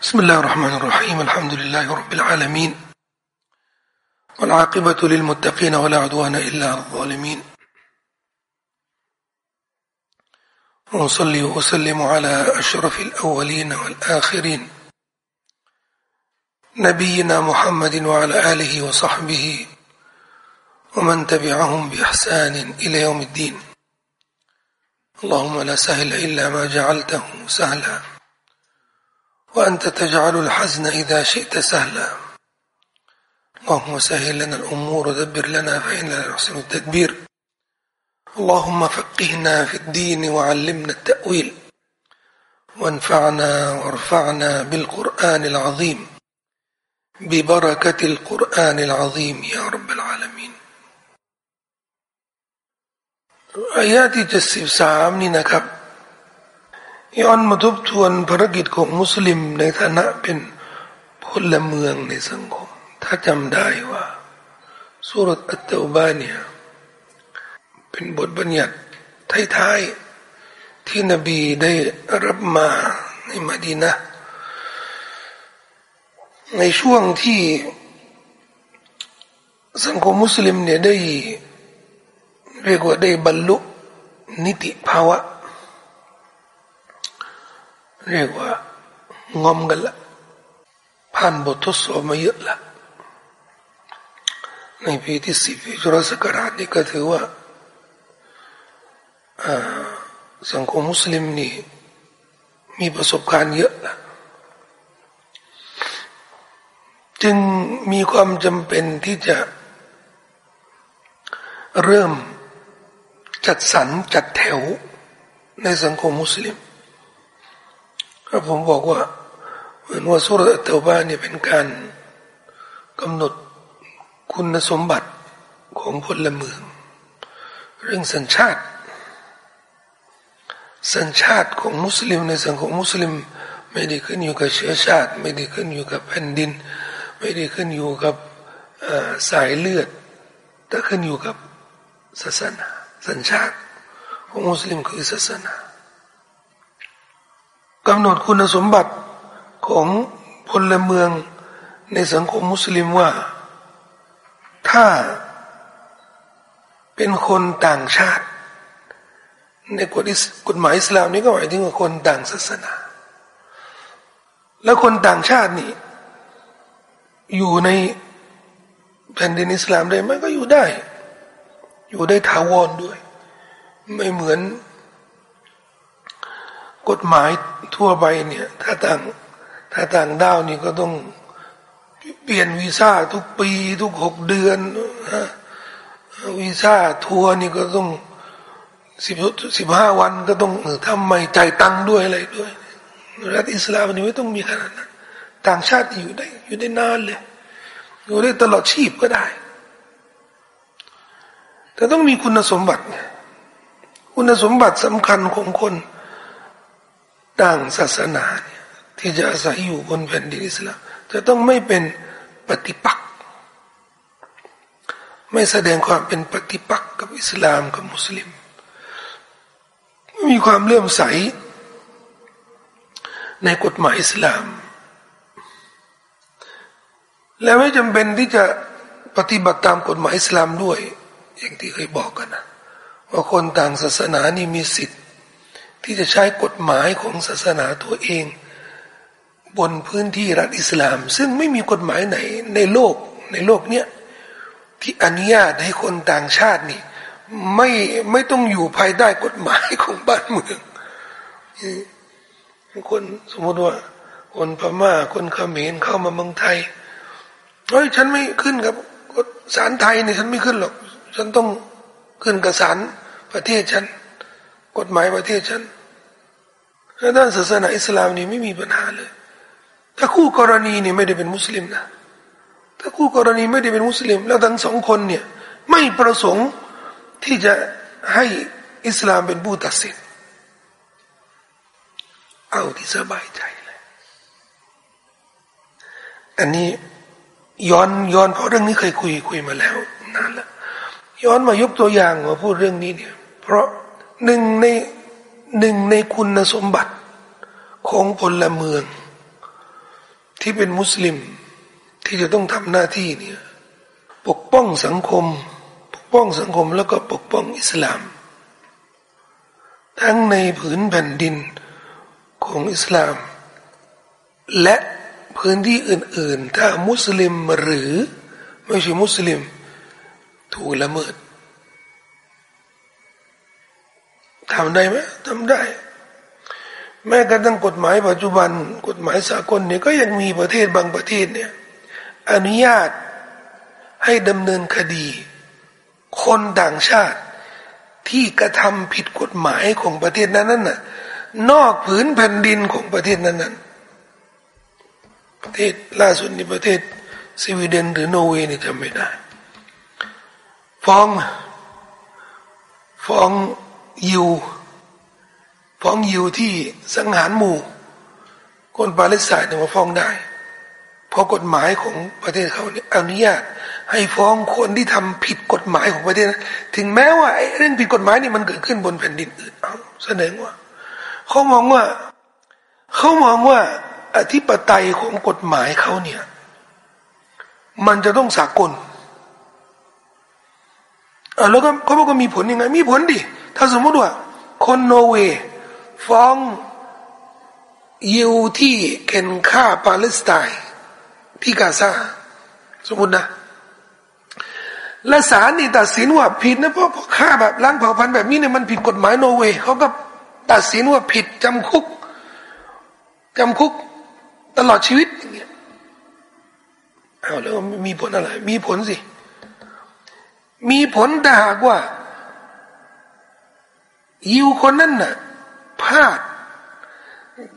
بسم الله الرحمن الرحيم الحمد لله رب العالمين والعاقبة للمتقين ولا عدوان إلا على الظالمين وصلي وسلم على أشرف الأولين والآخرين نبينا محمد وعلى آله وصحبه ومن تبعهم بإحسان إلى يوم الدين اللهم لا سهل إلا ما جعلته سهلا وأنت تجعل الحزن إذا شئت سهلا. اللهم سهل لنا الأمور ودبر لنا فإننا نحسن التدبير. اللهم فقهنا في الدين وعلمنا التأويل. وانفعنا وارفعنا بالقرآن العظيم. ببركة القرآن العظيم يا رب العالمين. آيات جسب سامني نكب. ย้อนมาทบทวนภารกิจของมุสลิมในฐานะเป็นพลเมืองในสังคม ถ้าจำได้ว่าสุรษอัตตบาเนี่ยเป็นบทบัญญัติท้ายๆที่นบีได้รับมาในมดีนะในช่วงที่สังคมมุสลิมเนี่ยได้เรียกว่าได้บรรลุนิติภาวะ เรียกว่างอมกันละผ่านบททดสอบมาเยอะละในปีที่สิบจุลศักราชนี่ก็ถือว่าสังคมมุสลิมนี่มีประสบการณ์เยอะละจึงมีความจำเป็นที่จะเริ่มจัดสรรจัดแถวในสังคมมุสลิม ผมบอกว่าเหมือนว่าสุรเตบาเนี่ยเป็นการกำหนดคุณสมบัติของพลเมือง เรื่องสัญชาติ สัญชาติของมุสลิมในสังคมมุสลิม ไม่ได้ขึ้นอยู่กับเชื้อชาติ ไม่ได้ขึ้นอยู่กับแผ่นดิน ไม่ได้ขึ้นอยู่กับสายเลือดแต่ขึ้นอยู่กับศาสนา สัญชาติของมุสลิมคือศาสนา กำหนดคุณสมบัติของพลเมืองในสังคมมุสลิมว่า ถ้าเป็นคนต่างชาติ ในกฎกฎหมายอิสลามนี้ก็หมายถึงว่าคนต่างศาสนา แล้วคนต่างชาตินี่ อยู่ในแผ่นดินอิสลามได้ไหมก็อยู่ได้ อยู่ได้ถาวรด้วย ไม่เหมือน กฎหมายทั่วไปเนี่ย ถ้าต่างถ้าต่างด้าวนี่ก็ต้องเปลี่ยนวีซ่าทุกปีทุกหกเดือนวีซ่าทัวร์นี่ก็ต้องสิบสิบห้าวันก็ต้องทำใหม่จ่ายตังค์ด้วยอะไรด้วยรัฐอิสลามนี่ไม่ต้องมีขนาดนั้นต่างชาติอยู่ได้ อยู่ได้นานเลย อยู่ได้ตลอดชีพก็ได้ แต่ต้องมีคุณสมบัติ คุณสมบัติสำคัญของคน ต่างศาสนาเนี่ยที่จะอาศัยอยู่บนแผ่นดินอิสลามจะต้องไม่เป็นปฏิปักษ์ไม่แสดงความเป็นปฏิปักษ์กับอิสลามกับมุสลิม มีความเลื่อมใส ในกฎหมายอิสลาม และไม่จำเป็นที่จะปฏิบัติตามกฎหมายอิสลามด้วย อย่างที่เคยบอกกันนะว่าคนต่างศาสนานี่มีสิทธิ ที่จะใช้กฎหมายของศาสนาตัวเอง บนพื้นที่รัฐอิสลาม ซึ่งไม่มีกฎหมายไหนในโลกในโลกเนี้ยที่อนุญาตให้คนต่างชาตินี่ไม่ไม่ต้องอยู่ภายใต้กฎหมายของบ้านเมืองคนสมมติว่า คนพม่าคนเขมรเข้ามาเมืองไทยเฮ้ยฉันไม่ขึ้นกับศาลไทยนี่ฉันไม่ขึ้นหรอก ฉันต้องขึ้นกับศาลประเทศฉัน กฎหมายประเทศฉันแล้วด้านศาสนาอิสลามนี่ไม่มีปัญหาเลย ถ้าคู่กรณีนี่ไม่ได้เป็นมุสลิมนะ ถ้าคู่กรณีไม่ได้เป็นมุสลิม แล้วทั้งสองคนเนี่ยไม่ประสงค์ที่จะให้อิสลามเป็นผู้ตัดสิน เอาที่สบายใจเลย อันนี้ย้อนย้อนเพราะเรื่องนี้เคยคุยคุยมาแล้วนานแล้วย้อนมายกตัวอย่างมาพูดเรื่องนี้เนี่ย เพราะ หนึ่งในหนึ่งในคุณสมบัติของพลเมือง ที่เป็นมุสลิมที่จะต้องทำหน้าที่เนี่ยปกป้องสังคม ปกป้องสังคมแล้วก็ปกป้องอิสลาม ทั้งในผืนแผ่นดินของอิสลาม และพื้นที่อื่น ๆ ถ้ามุสลิมหรือไม่ใช่มุสลิม ถูกละเมิด ทำได้ไหมทำได้ แม้กระทั่งกฎหมายปัจจุบัน กฎหมายสากลเนี่ยก็ยังมีประเทศบางประเทศเนี่ยอนุญาตให้ดำเนินคดี คนต่างชาติที่กระทำผิดกฎหมายของประเทศนั้นน่ะนอกผืนแผ่นดินของประเทศนั้นนั้นประเทศล่าสุดในประเทศสวีเดนหรือนอร์เวย์นี่จำไม่ได้ ฟ้องฟ้อง ยิวฟ้องยิวที่สังหารหมู่ คนปาเลสไตน์เนี่ยมาฟ้องได้ เพราะกฎหมายของประเทศเขาเนี่ยอนุญาตให้ฟ้องคนที่ทำผิดกฎหมายของประเทศนั้นถึงแม้ว่าไอ้เรื่องผิดกฎหมายนี่มันเกิดขึ้นบนแผ่นดินอื่นเอาแสดงว่าเขามองว่าเขามองว่าอธิปไตยของกฎหมายเขาเนี่ย มันจะต้องสากลอ่าแล้วก็เขาบอกว่ามีผลยังไง มีผลดิ ถ้าสมมติว่า คนโนเวย์ฟ้องยิวที่เข็นฆ่าปาเลสไตน์ที่กาซาสมมตินะและศาลนี่ตัดสินว่าผิดนะเพราะฆ่าแบบล้างเผ่าพันธุ์แบบนี้เนี่ยมันผิดกฎหมายโนเวย์เขาก็ตัดสินว่าผิดจำคุกจำคุกตลอดชีวิตอย่างเงี้ยเอาแล้วมีผลอะไร มีผลสิ มีผลแต่หากว่า ยิวคนนั้นน่ะพลาด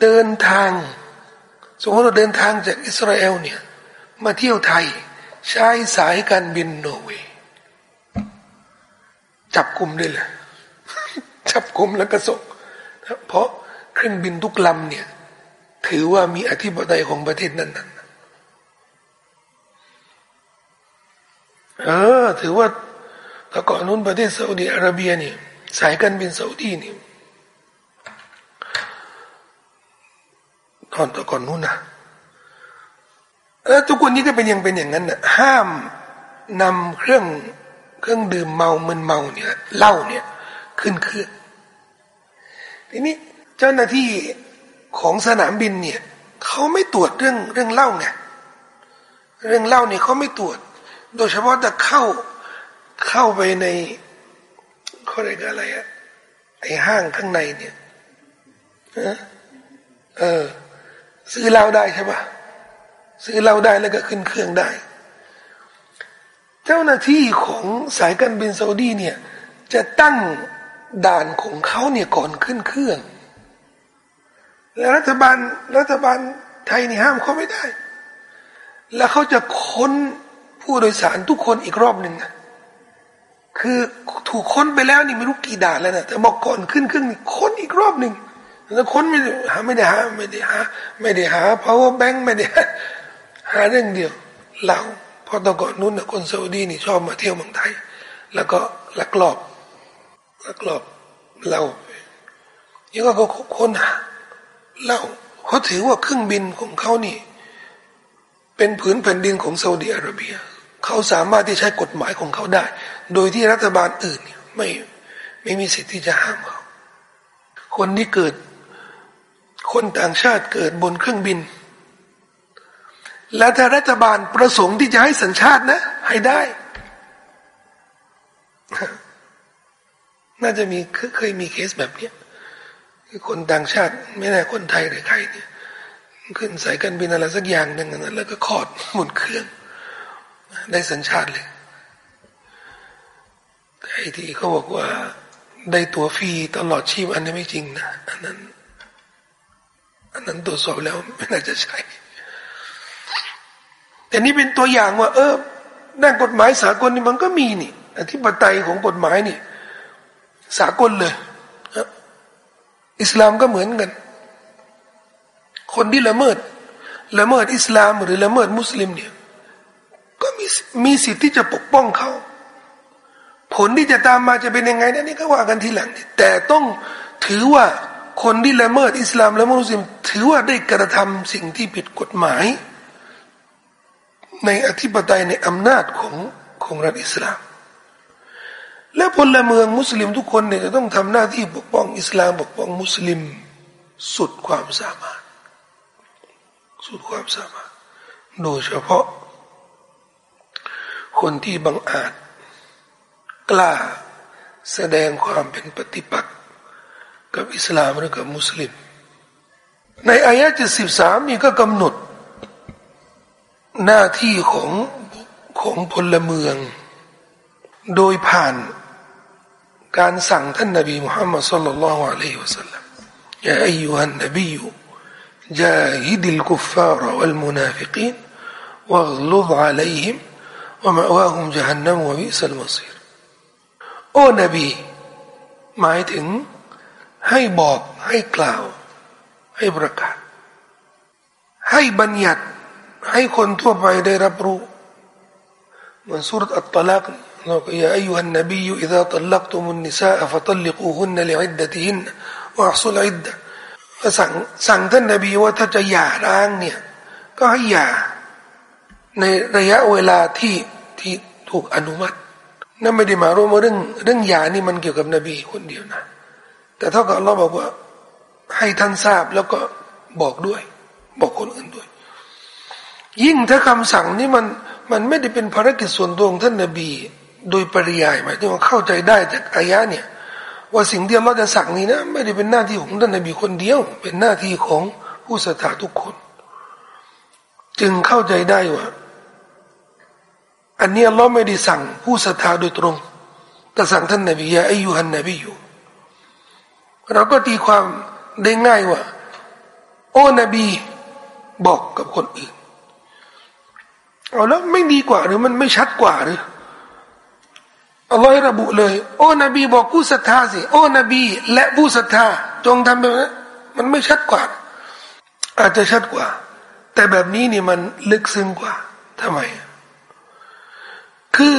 เดินทาง สมมติเราเดินทางจากอิสราเอลเนี่ย มาเที่ยวไทย ใช้สายการบินโนเวย์จับกลุ่มได้เลยจับกลุ่มแล้วก็ส่งเพราะเครื่องบินทุกลำเนี่ย ถือว่ามีอธิปไตยของประเทศนั้นนั้นเออ ถือว่าแต่ก่อนนู้นประเทศซาอุดีอาระเบียเนี่ย สายการบินซาอุดีนี่ตอนต่ก่อนนู้นนะแล้วทุกคนนี้ก็เป็นยังเป็นอย่างนั้นนะห้ามนำเครื่องเครื่องดื่มเมามึนเมาเนี่ยเหล้าเนี่ย ขึ้นเครื่องทีนี้เจ้าหน้าที่ของสนามบินเนี่ยเขาไม่ตรวจเรื่องเรื่องเหล้าไงเรื่องเหล้าเนี่ยเขาไม่ตรวจ โดยเฉพาะจะเข้าเข้าไปใน เขาเรียกอะไรอะไอห้างข้างในเนี่ยเออ ซื้อเหล้าได้ใช่ปะซื้อเหล้าได้แล้วก็ขึ้นเครื่องได้ เจ้าหน้าที่ของสายการบินซาอุดีเนี่ย จะตั้งด่านของเขาเนี่ยก่อนขึ้นเครื่อง แล้วรัฐบาลรัฐบาลไทยนี่ห้ามเขาไม่ได้ แล้วเขาจะค้นผู้โดยสารทุกคนอีกรอบหนึ่งนะ คือถูกค้นไปแล้วนี่ไม่รู้กี่ด่านแล้วนะแต่บอกก่อนขึ้นเครื่องนี่ค้นอีกรอบหนึ่งแล้วค้นไม่ได้หาไม่ได้หาไม่ได้หาไม่ได้หา power bank ไม่ได้หาเรื่องเดียวเราพอตอนก่อนนู้นนะคนซาอุดีนี่ชอบมาเที่ยวเมืองไทย แล้วก็ลักลอบลักลอบเรายังก็เขาค้นหาเราเขาถือว่าเครื่องบินของเขานี่ เป็นผืนแผ่นดินของซาอุดีอาระเบียเขาสามารถที่ใช้กฎหมายของเขาได้ โดยที่รัฐบาลอื่นไม่ไม่มีสิทธิ์ที่จะห้ามเขา คนที่เกิด คนต่างชาติเกิดบนเครื่องบิน และถ้ารัฐบาลประสงค์ที่จะให้สัญชาตินะ ให้ได้ น่าจะมีเคยมีเคสแบบนี้คือคนต่างชาติ ไม่แน่คนไทยหรือใครเนี่ยขึ้นสายการบินอะไรสักอย่างหนึ่งนั้นแล้วก็ขอดหมุนเครื่อง ได้สัญชาติเลย ไอ้ที่เขาบอกว่าได้ตัวฟรีตลอดชีพอันนี้ไม่จริงนะอันนั้น อันนั้นตรวจสอบแล้วไม่น่าจะใช่แต่นี่เป็นตัวอย่างว่า เออด้านกฎหมายสากลนี่มันก็มีนี่อธิปไตยของกฎหมายนี่ สากลเลยอิสลามก็เหมือนกัน คนที่ละเมิด ละเมิดอิสลามหรือละเมิดมุสลิมเนี่ย ก็มีมีสิทธิ์ที่จะปกป้องเขา ผลที่จะตามมาจะเป็นยังไงนั่นนี่ก็ว่ากันทีหลัง แต่ต้องถือว่าคนที่ละเมิดอิสลามละมุสลิมถือว่าได้กระทำสิ่งที่ผิดกฎหมาย ในอธิปไตยในอำนาจของของรัฐอิสลาม และพลเมืองมุสลิมทุกคนเนี่ยจะต้องทำหน้าที่ปกป้องอิสลามปกป้องมุสลิมสุดความสามารถ สุดความสามารถ โดยเฉพาะ คนที่บังอาจ กล้าแสดงความเป็นปฏิปักษ์กับอิสลามหรือกับมุสลิม ในอายะห์ที่สิบสามนี่ก็กำหนด หน้าที่ของของพลเมือง โดยผ่านการสั่งท่านนบีมุฮัมมัดสุลลัลลอฮุอะลัยฮิวะสัลลัมยาอายุฮันนบีจาฮิดิลกุฟฟาร์วัลมุนาฟิกีนวะกลุฎอะลัยฮิมวะมะวาฮุ โอ้นบี หมายถึงให้บอกให้กล่าว ให้ประกาศ ให้บัญญัติให้คนทั่วไปได้รับรู้มันสุรอัตตลักยาอายุฮันนบีอยู่อิฎะตัลลักตุมุนนิซาฟะตัลลิกูฮุนนลิอิดดะติฮินว่าสุลอิดดะสั่งสั่งท่านนบีว่าถ้าจะหย่าร้างเนี่ย ก็ให้หย่าในระยะเวลาที่ที่ถูกอนุมัติ นั่นไม่ได้หมายรวมว่าเรื่องเรื่องยานี่มันเกี่ยวกับนบีคนเดียวนะ แต่เท่ากับเราบอกว่า ให้ท่านทราบแล้วก็บอกด้วย บอกคนอื่นด้วย ยิ่งถ้าคำสั่งนี่มันมันไม่ได้เป็นภารกิจส่วนตัวของท่านนบี โดยปริยายหมายถึงว่าเข้าใจได้จากอายะเนี่ย ว่าสิ่งที่เราจะสั่งนี้นะ ไม่ได้เป็นหน้าที่ของท่านนบีคนเดียว เป็นหน้าที่ของผู้ศรัทธาทุกคน จึงเข้าใจได้ว่า อันนี้เราไม่ได้สั่งผู้ศรัทธาโดยตรง แต่สั่งท่านนบียาอายุฮันนบีอยู่เราก็ตีความได้ง่ายว่า โอ้นบีบอกกับคนอื่น เอาแล้วไม่ดีกว่าหรือมันไม่ชัดกว่าหรืออัลลอฮ์ระบุเลย โอ้นบีบอกผู้ศรัทธาสิ โอ้นบี และผู้ศรัทธา จงทำแบบนั้นมันไม่ชัดกว่า อาจจะชัดกว่า แต่แบบนี้นี่มันลึกซึ้งกว่าทำไม คือ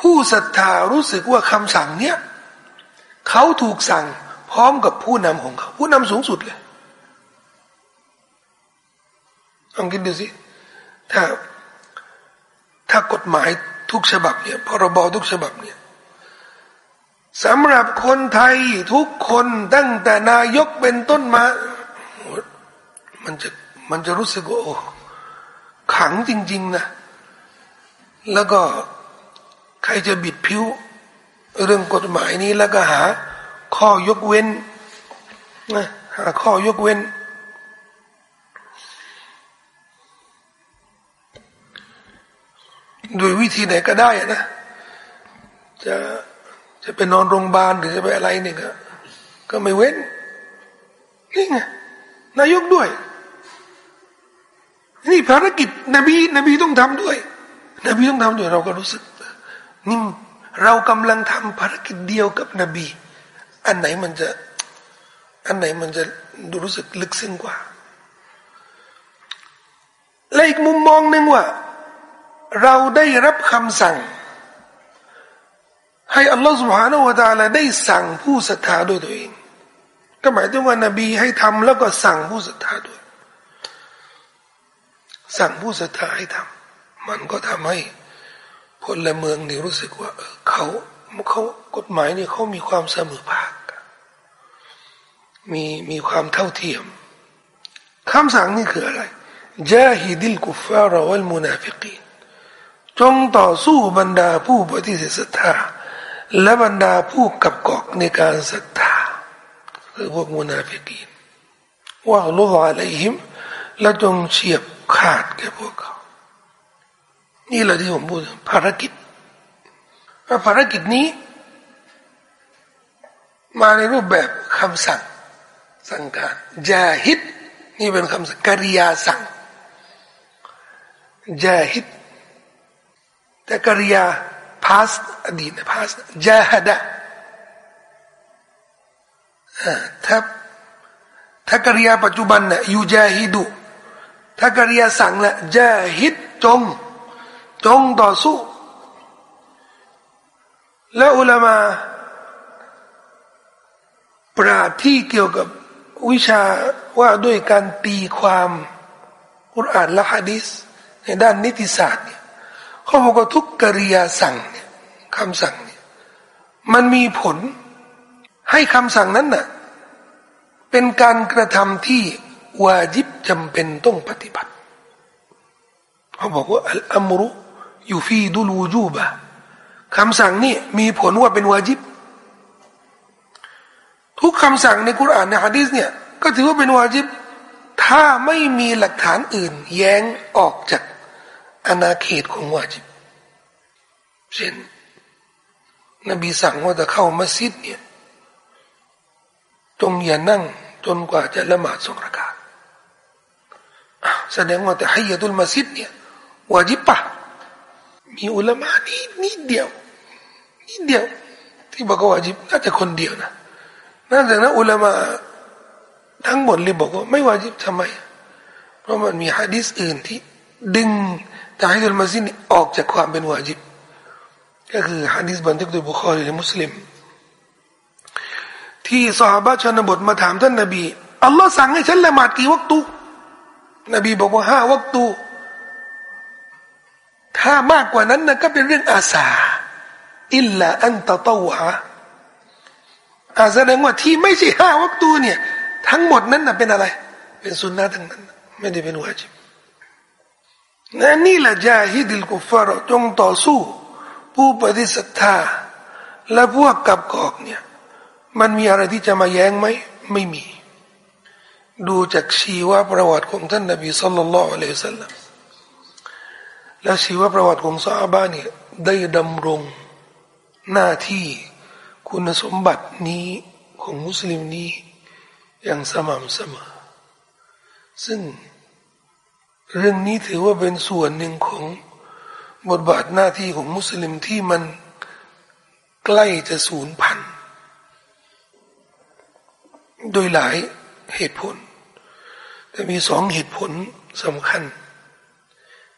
ผู้ศรัทธารู้สึกว่าคำสั่งเนี้ยเขาถูกสั่งพร้อมกับผู้นำของเขา ผู้นำสูงสุดเลยลองคิดดูสิ ถ้าถ้ากฎหมายทุกฉบับเนี่ยพรบทุกฉบับเนี่ยสำหรับคนไทยทุกคนตั้งแต่นายกเป็นต้นมา มันจะมันจะรู้สึกว่าโอ้ขังจริง ๆ นะ แล้วก็ใครจะบิดผิว เรื่องกฎหมายนี้แล้วก็หา ข้อยกเว้นนะหาข้อยกเว้น โดยวิธีไหนก็ได้นะ จะจะไปนอนโรงพยาบาลหรือจะไปอะไรเนี่ยก็ก็ไม่เว้นนี่ไงนายกด้วย นี่ภารกิจนบีนบีต้องทำด้วย นบีต้องทำด้วยเราก็รู้สึกนี่เรากำลังทำภารกิจเดียวกับนบี อันไหนมันจะ อันไหนมันจะดูรู้สึกลึกซึ้งกว่า และอีกมุมมองหนึ่งว่า เราได้รับคำสั่ง ให้อัลลอฮฺสุบฮานาวะตาลาได้สั่งผู้ศรัทธาด้วยตัวเอง ก็หมายถึงว่านบีให้ทำแล้วก็สั่งผู้ศรัทธาด้วย สั่งผู้ศรัทธาให้ทำ มันก็ทำให้พลเมืองนี่รู้สึกว่าเขาเขากฎหมายนี่เขามีความเสมอภาคมีมีความเท่าเทียมคำสั่งนี่คืออะไรจาฮิดิลกุฟาร์วัลมุนาฟิกีจงต่อสู้บรรดาผู้ปฏิเสธศรัทธาและบรรดาผู้กับกอกในการศรัทธาคือพวกมุนาฟิกีนว่าลุลอะไรหิมและจงเฉียบขาดแก่พวกเขา นี่แหละที่ผมพูดภารกิจภารกิจนี้ มาในรูปแบบคำสั่ง สั่งการจาฮิดนี่เป็นคำสั่งกริยาสั่งจาฮิดแต่กริยา past อดีต past จาฮดะถ้าถ้ากริยาปัจจุบันน่ะยูจาฮิดุถ้ากริยาสั่งละจาฮิดจง จงต่อสู้ และอุลามาปราที่เกี่ยวกับวิชาว่าด้วยการตีความอุรานและฮะดิษในด้านนิติศาสตร์เนี่ยเขาบอกว่าทุกกริยาสั่งเนี่ยคำสั่งเนี่ยมันมีผลให้คำสั่งนั้นน่ะเป็นการกระทำที่วาจิบจำเป็นต้องปฏิบัติเขาบอกว่าอัลอัมรุ อยู่ฟีดุลูจูบะคำสั่งนี่มีผลว่าเป็นวาจิบ ทุกคำสั่งในกุรอานในฮะดีษเนี่ย ก็ถือว่าเป็นวาจิบ ถ้าไม่มีหลักฐานอื่น แย้งออกจากอาณาเขตของวาจิบ เช่น นบีสั่งว่าจะเข้ามัสยิดเนี่ยจงอย่านั่งจนกว่าจะละหมาดสองรากาแสดงว่าแต่ให้ยาตุลมัสยิดเนี่ยวาจิบปะ มีอุลามะนี่นิดเดียวนิดเดียว ที่บอกว่าจิบน่าจะคนเดียวนะนั่นแต่นะอุลามะทั้งหมดเลยบอกว่าไม่วาจิบทำไม เพราะมันมีฮะดิษอื่นที่ดึงตาฮิดุลมัสยิดออกจากความเป็นวาจิบ ก็คือฮะดิษบันทึกโดยบุคอรีและมุสลิม ที่สหายชนบทมาถามท่านนบีอัลลอฮ์สั่งให้ฉันละหมาดกี่วัตตุนบีบอกว่าห้าวัตตุ ถ้ามากกว่านั้นนะก็เป็นเรื่องอาสา อิลลาอันตะตวะอาแสดงว่าที่ไม่ใช่ห้าวัตตุเนี่ย ทั้งหมดนั้นนะเป็นอะไร เป็นสุนนะทั้งนั้น ไม่ได้เป็นวาจิบนั่นนี่แหละจาฮิดิลกุฟารจงต่อสู้ ผู้ปฏิสัทธา และพวกกับกอกเนี่ย มันมีอะไรที่จะมาแย้งไหม ไม่มี ดูจากชีวประวัติของท่านนบีสุลต่านละอัลลอฮฺสัลลัม และชีวประวัติของซาบ้าเนี่ยได้ดำรงหน้าที่คุณสมบัตินี้ของมุสลิมนี้อย่างสม่ำเสมอ ซึ่งเรื่องนี้ถือว่าเป็นส่วนหนึ่งของบทบาทหน้าที่ของมุสลิมที่มันใกล้จะสูญพันธุ์โดยหลายเหตุผล แต่มีสองเหตุผลสำคัญ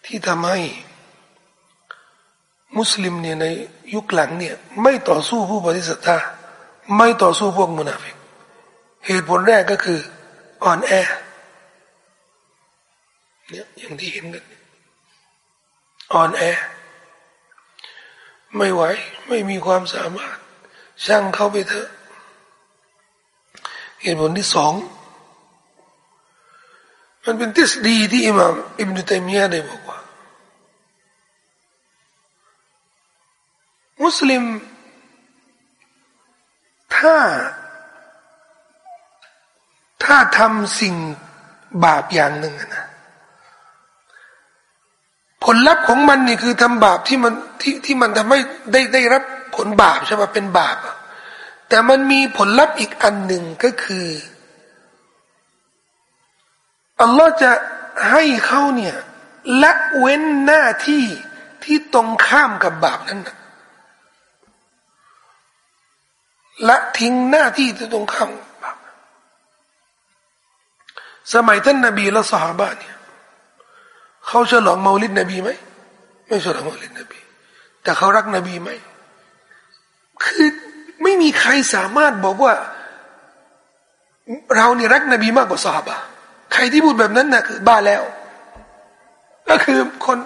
ที่ทำให้ มุสลิมเนี่ยในยุคหลังเนี่ย ไม่ต่อสู้ผู้ปฏิเสธไม่ต่อสู้พวกมุนาฟิกเหตุผลแรกก็คืออ่อนแอเนี่ยอย่างที่เห็นกันอ่อนแอ ไม่ไหว ไม่มีความสามารถ ช่างเข้าไปเถอะ เหตุผลที่สอง มันเป็นทฤษฎีที่อิหม่ามอิบนุตัยมียะได้บอก มุสลิม ถ้า ถ้าทำสิ่งบาปอย่างหนึ่งนะผลลัพธ์ของมันนี่คือทำบาปที่มันที่ที่มันทำให้ได้ได้รับผลบาปใช่ไหมเป็นบาป แต่มันมีผลลัพธ์อีกอันหนึ่งก็คืออัลลอฮ์จะให้เขาเนี่ยละเว้นหน้าที่ที่ตรงข้ามกับบาปนั้น และทิ้งหน้าที่ที่ตรงข้ามบาปสมัยท่านนบีและสหายเนี่ยเขาฉลองมาลิดนบีไหมไม่ฉลองมาลิดนบี แต่เขารักนบีไหมคือไม่มีใครสามารถบอกว่า เราเนี่ยรักนบีมากกว่าสหายใครที่พูดแบบนั้นนะ่ะคือบ้าแล้ว ก็คือคน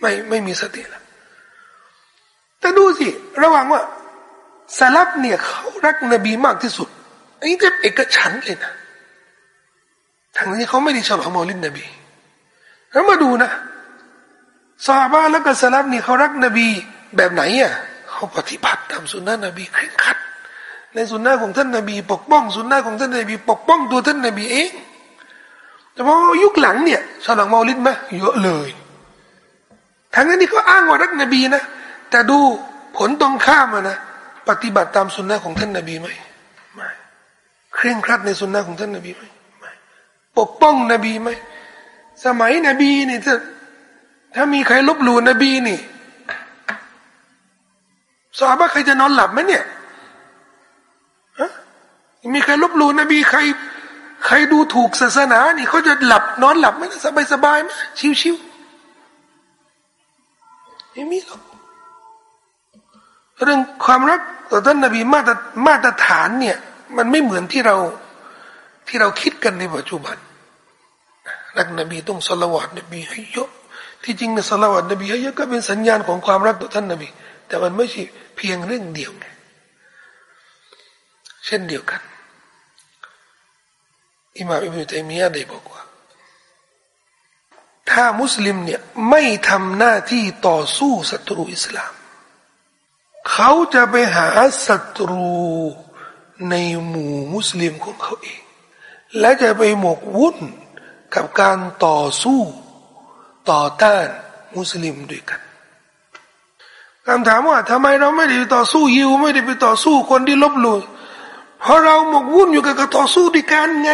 ไม่ไม่มีสติแล้วแต่ดูสิ ระหว่างว่า สลับเนี่ยเขารักนบีมากที่สุด อันนี้เอกฉันเลยนะทางนี้เขาไม่ได้ฉลองมอลินนบี แล้วมาดูนะซาบาแล้วก็สลับนี่เขารักนบีแบบไหนอะเขาปฏิบัติตามสุนนะนบีเคร่งขัด ในสุนนะของท่านนบี ปกป้องสุนนะของท่านนบี ปกป้องตัวท่านนบีเองแต่พอยุคหลังเนี่ยฉลองมาลิดไหมเยอะเลย ทั้งนั้นที่เขาอ้างว่ารักนบีนะแต่ดูผลตรงข้ามนะ ปฏิบัติตามสุนนะของท่านนาบีไหมไม่เคร่งครัดในสุนนะของท่านนาบีไหมไม่ปกป้องนบีไหมสมัยนบีนี่ถ้าถ้ามีใครลบหลู่นบีนี่สาบะใครจะนอนหลับไหมเนี่ยมีใครลบหลู่นบีใคร ใครดูถูกศาสนา นี่เขาจะหลับนอนหลับไหมสบายสบายไหมชิวๆไม่มีหรอก เรื่องความรักต่อท่านนบีมาตรมาตรฐานเนี่ย มันไม่เหมือนที่เราที่เราคิดกันในปัจจุบันรักนบีต้องสละวัดนบีให้เยอะที่จริงเนี่ยสละวัดนบีให้เยอะก็เป็นสัญญาณของความรักต่อท่านนบี แต่มันไม่ใช่เพียงเรื่องเดียวไงเช่นเดียวกันอิมามอิบนุตัยมียะได้บอกว่า ถ้ามุสลิมเนี่ยไม่ทำหน้าที่ต่อสู้ศัตรูอิสลาม เขาจะไปหาศัตรูในหมู่มุสลิมของเขาเอง และจะไปหมกวุ่นกับการต่อสู้ต่อต้านมุสลิมด้วยกันคำถามว่าทำไมเราไม่ได้ต่อสู้ยิวไม่ได้ไปต่อสู้คนที่ลบหลู่เพราะเราหมกวุ่นอยู่กับการต่อสู้ด้วยกันไง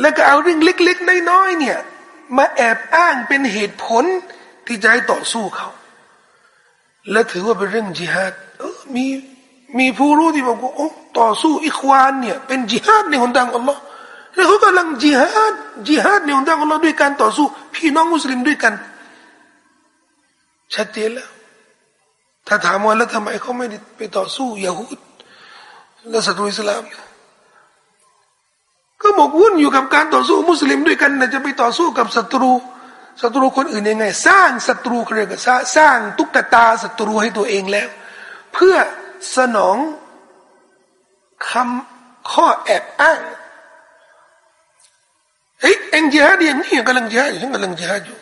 แล้วก็เอาเรื่องเล็กๆน้อยๆเนี่ย มาแอบอ้างเป็นเหตุผลที่จะให้ต่อสู้เขา และถือว่าเป็นเรื่องจิฮาดเออมีมีผู้รู้ที่บอกว่าโอ้ต่อสู้อิควานเนี่ยเป็นจิฮาดในหนทางอัลลอฮ์แล้วเขากำลังจิฮาดจิฮาดในหนทางอัลลอฮ์ด้วยการต่อสู้ พี่น้องมุสลิมด้วยกันชัดเจนแล้วถ้าถามว่าแล้วทำไมเขาไม่ไปต่อสู้ยาฮูดและศัตรูอิสลามก็หมกวุ่นอยู่กับการต่อสู้มุสลิมด้วยกันนะจะไปต่อสู้กับศัตรู ศัตรูคนอื่นยังไง สร้างศัตรูเรียกสร้างตุ๊กตาศัตรูให้ตัวเองแล้ว เพื่อสนองคำข้อแอบอ้างเฮ้ยเอ็งจิฮาดอย่างนี้กำลังจิฮาดอยู่ฉันกำลังจิฮาดอยู่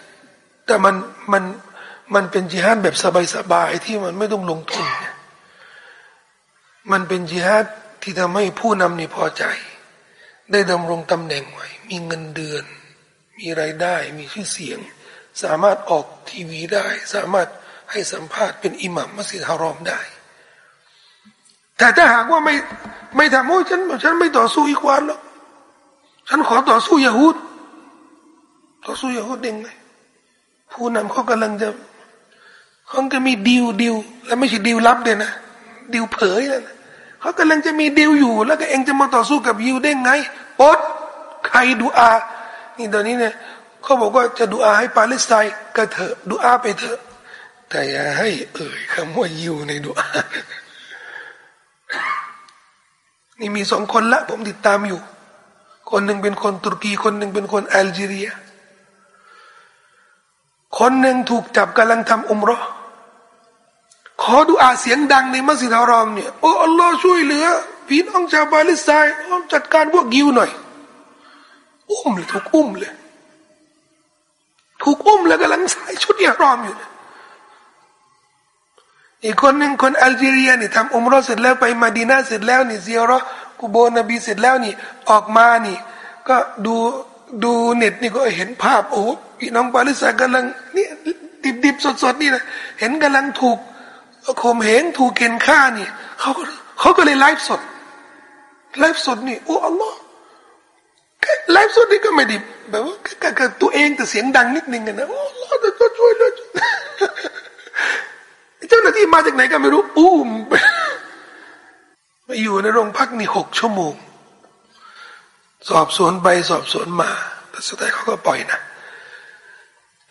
แต่มันมันมันเป็นจิฮาดแบบสบายๆที่มันไม่ต้องลงทุนมันเป็นจิฮาดที่ทำให้ผู้นำนี่พอใจ ได้ดำรงตำแหน่งไว้ มีเงินเดือน มีไรายได้มีชื่อเสียง สามารถออกทีวีได้ สามารถให้สัมภาษณ์เป็นอิหมัมมัสยิดฮารอมได้ แต่ถ้าหากว่าไม่ไม่ทำโอ้ฉันฉันไม่ต่อสู้อีกวันหรอกฉันขอต่อสู้ยาฮูดต่อสู้ยาฮูดเองไหมผู้นำเขากำลังจะเขาจะมีดิวดิวและไม่ใช่ดิวลับเดยนะดิวเผยนะเขากำลังจะมีดิวอยู่ แล้วก็เองจะมาต่อสู้กับยิวได้ไงปดใครดูอา นี่ตอนนี้เนี่ยเขาบอกว่าจะดูอาให้ปาเลสไตน์ก็เถอะดูอาไปเถอะ แต่อย่าให้เอ่ยคำว่ายิวในดูอานี่มีสองคนละผมติดตามอยู่ คนหนึ่งเป็นคนตุรกีคนหนึ่งเป็นคนแอลจีเรีย คนหนึ่งถูกจับกำลังทำอุมรอขอดูอาเสียงดังในมัสยิดฮารอมเนี่ยโอ้อัลลอฮ์ช่วยเหลือพี่น้องชาวปาเลสไตน์จัดการพวกยิวหน่อย อุ้มเลยถูกอุ้มเลยถูกอุ้มแล้วกำลังใส่ชุดอิห์รอมอยู่อีกคนหนึ่งคนแอลจีเรียนี่ทำอุมรอเสร็จแล้วไปมาดีนาเสร็จแล้วนี่เซียรอกูโบนบีเสร็จแล้วนี่ ออกมานี่ ก็ดูดูเน็ตนี่ก็เห็นภาพโอ้พี่น้องปาเลสไตน์กำลังนี่ดิบดิบสดสดนี่นะเห็นกำลังถูกข่มเหงถูกเข่นฆ่านี่เขาก็เขาก็เลยไลฟ์สดไลฟ์สดนี่โอ้อัลลอฮ์ ไลฟ์สดนี่ก็ไม่ดิบแบบว่าก็ตัวเองแต่เสียงดังนิดนึงกันนะโอ้ลอฮ์จะช่วยเลยเจ้าหน้าที่มาจากไหนก็ไม่รู้อุ้มมาอยู่ในโรงพักนี่หกชั่วโมง สอบสวนไปสอบสวนมาแต่สุดท้ายเขาก็ปล่อยนะ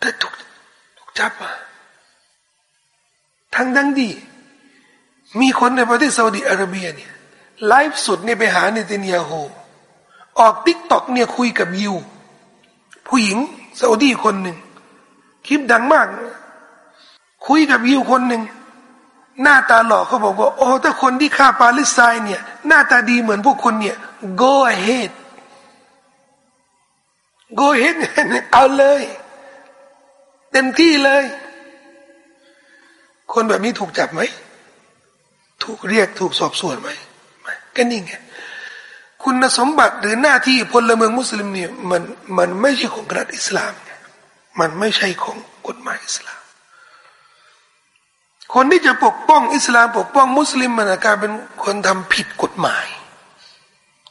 แต่ถูกถูกจับมาทั้งดังดี มีคนในประเทศซาอุดิอาระเบียเนี่ยไลฟ์สดเนี่ยไปหาเนทันยาฮู ออกติ๊กต็อกเนี่ยคุยกับยิวผู้หญิงซาอุดีคนหนึ่งคลิปดังมาก คุยกับยูคนหนึ่งหน้าตาหล่อเขาบอกว่าโอ้ถ้าคนที่ฆ่าปาเลสไตน์เนี่ย หน้าตาดีเหมือนพวกคุณเนี่ย go ahead go ahead เอาเลย เต็มที่เลย คนแบบนี้ถูกจับไหม ถูกเรียกถูกสอบสวนไหมก็นี่ไง คุณสมบัติหรือหน้าที่พลเมืองมุสลิมเนี่ยมันมันไม่ใช่ของรัฐอิสลาม มันไม่ใช่ของกฎหมายอิสลาม คนที่จะปกป้องอิสลาม ปกป้องมุสลิมมันกลายเป็นคนทำผิดกฎหมาย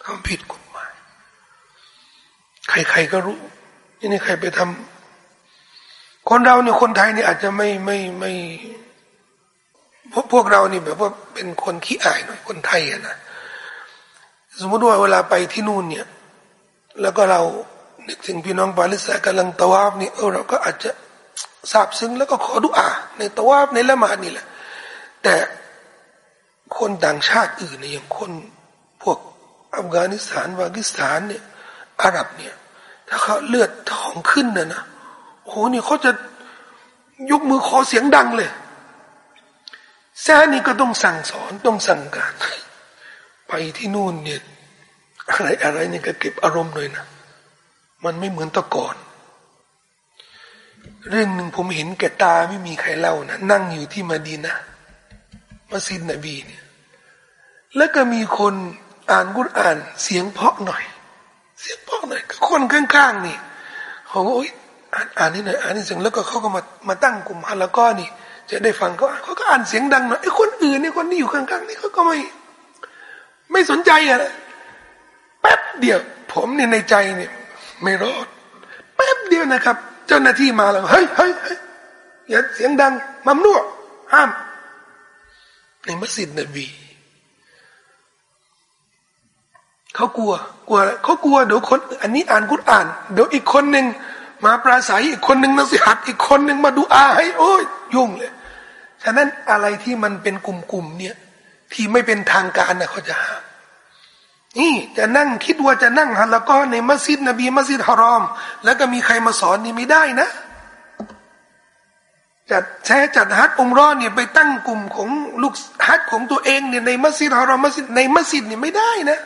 ทำผิดกฎหมาย ใครๆก็รู้นี่ใครไปทำคนเราเนี่ยคนไทยเนี่ยอาจจะไม่ไม่ไม่พวกพวกเรานี่แบบว่าเป็นคนขี้อายหน่อยคนไทยอะนะ สมมติว่าเวลาไปที่นู่นเนี่ย แล้วก็เรานึกถึงพี่น้องปาเลสไตน์กำลังตะวาบนี่เออเราก็อาจจะซาบซึ้งแล้วก็ขอดุอา ในตะวาบในละหมาดนี่แหละ แต่คนต่างชาติอื่นเนี่ยอย่างคนพวกอัฟกานิสถานปากีสถานเนี่ยอาหรับเนี่ย ถ้าเขาเลือดท้องขึ้นนะนะโอ้โหนี่เขาจะยกมือขอเสียงดังเลยแซ่นี่ก็ต้องสั่งสอนต้องสั่งการ ไปที่นู่นเนี่ยอะไรอะไรเนี่ยก็เก็บอารมณ์เลยนะ มันไม่เหมือนตะก่อน เรื่องหนึ่งผมเห็นแก่ตาไม่มีใครเล่านะนั่งอยู่ที่มาดีนะมัสยิดนบีเนี่ย แล้วก็มีคนอ่านกุรอ่าน เสียงเพาะหน่อย เสียงเพาะหน่อยก็คนข้างๆนี่เขาก็โอ๊ยอ่านอ่านนี่หน่อยอ่านนี่เสียงแล้วก็เขาก็มามาตั้งกลุ่มฮัลแล้วก็นี่ จะได้ฟังเขาเขาก็อ่านเสียงดังหน่อยไอ้คนอื่นเนี่ยคนที่อยู่ข้างๆนี่เขาก็ไม่ ไม่สนใจอะแป๊บเดียว ผมเนี่ยในใจเนี่ย ไม่รอดแป๊บเดียวนะครับ เจ้าหน้าที่มาแล้วเฮ้ยเฮ้ยเฮ้ยอย่าเสียงดังมัมนุ่ห้าม ในมัสยิดนบีเขากลัว กลัวเขากลัวเดี๋ยวคน อันนี้อ่านกุรอ่าน เดี๋ยวอีกคนหนึ่งมาปราศัยอีกคนหนึ่งนัสิฮัดอีกคนหนึ่งมาดูอาให้ โอ้ยยุ่งเลย ฉะนั้นอะไรที่มันเป็นกลุ่มๆเนี่ย ที่ไม่เป็นทางการนะเขาจะห้ามนี่จะนั่งคิดว่าจะนั่งฮัลแล้วก็ในมัสยิดนบีมัสยิดฮารอม แล้วก็มีใครมาสอนนี่ไม่ได้นะจัดแช้จัดฮัดอุมรอนเนี่ยไปตั้งกลุ่มของลูกฮัดของตัวเองเนี่ยในมัสยิดฮารอมมัสยิดในมัสยิดเนี่ยไม่ได้นะ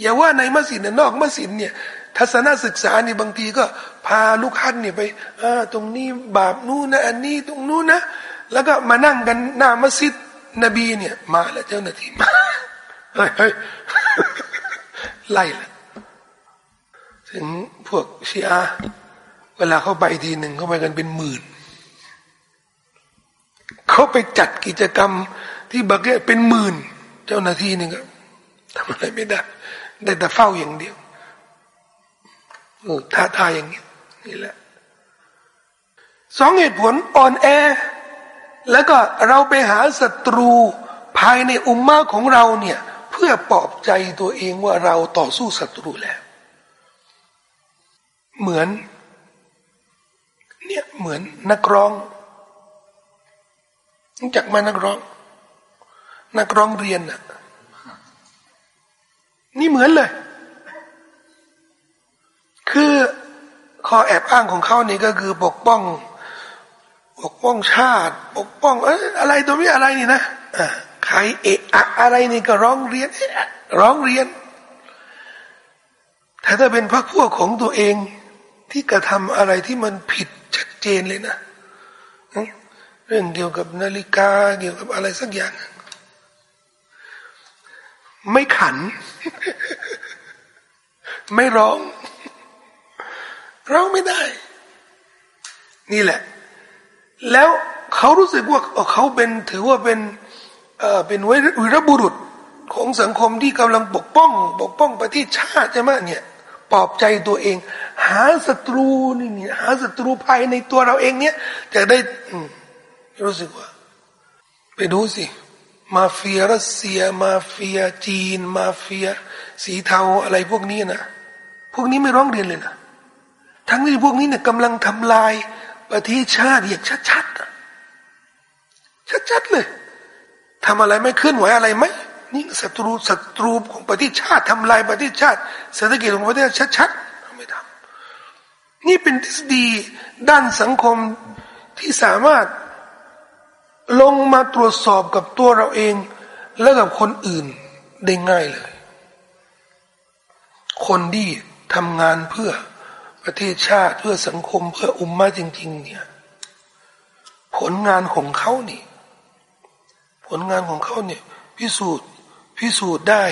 อย่าว่าในมัสยิดเนี่ยนอกมัสยิดเนี่ยทัศนศึกษานี่บางทีก็พาลูกฮัดเนี่ยไปอตรงนี้บาปนู้นนะอันนี้ตรงนู้นนะแล้วก็มานั่งกันหน้ามัสยิด นบีเนี่ยมาแล้วเจ้าหน้าที่มาเฮ้ยเฮ้ยไล่ละถึงพวกชีอาเวลาเขาไปทีหนึ่งเขาไปกันเป็นหมื่นเขาไปจัดกิจกรรมที่บักเกเป็นหมื่น เจ้าหน้าที่นี่ก็ทำอะไรไม่ได้ ได้แต่เฝ้าอย่างเดียวอือท้าทายอย่างนี้นี่แหละสองเหตุผลอ่อนแอ แล้วก็เราไปหาศัตรูภายในอุมมาของเราเนี่ย เพื่อปลอบใจตัวเองว่าเราต่อสู้ศัตรูแล้ว เหมือน เนี่ยเหมือนนักร้องรู้จักมานักร้อง นักร้องเรียนน่ะ นี่เหมือนเลย คือข้อแอบอ้างของเขานี่ก็คือปกป้อง ปกป้องชาติปกป้องเอ้อะไรตัวนี้อะไรนี่นะใครเอะอะอะไรนี่ก็ร้องเรียนร้องเรียนแต่ถ้าเป็นพรรคพวกของตัวเองที่กระทำอะไรที่มันผิดชัดเจนเลยนะเรื่องเกี่ยวกับนาฬิกาเกี่ยวกับอะไรสักอย่าง ไม่ขัน ไม่ร้อง ร้องไม่ได้ นี่แหละ แล้วเขารู้สึกว่าเขาเป็นถือว่าเป็นเป็นวิรบุรุษของสังคมที่กำลังปกป้อง ปกป้องประเทศชาติใช่ไหมเนี่ยปลอบใจตัวเอง หาศัตรูนี่หาศัตรูภายในตัวเราเองเนี่ยจะได้รู้สึกว่า ไปดูสิ มาเฟียรัสเซีย มาเฟียจีน มาเฟีย สีเทาอะไรพวกนี้นะพวกนี้ไม่ร้องเรียนเลยนะทั้งที่พวกนี้เนี่ยกำลังทำลาย ประเทศชาติอย่างชัดๆชัดๆเลยทำอะไรไม่เคลื่อนไหวอะไรไหมนี่ศัตรูศัตรูของประเทศชาติทำลายประเทศชาติเศรษฐกิจของประเทศชัดๆไม่ทำนี่เป็นทฤษฎีด้านสังคมที่สามารถลงมาตรวจสอบกับตัวเราเอง และกับคนอื่นได้ง่ายเลย คนที่ทำงานเพื่อ ประเทศชาติเพื่อสังคมเพื่ออุมมาจริง ๆ เนี่ย ผลงานของเขานี่ ผลงานของเขาเนี่ย พิสูจน์พิสูจน์ได้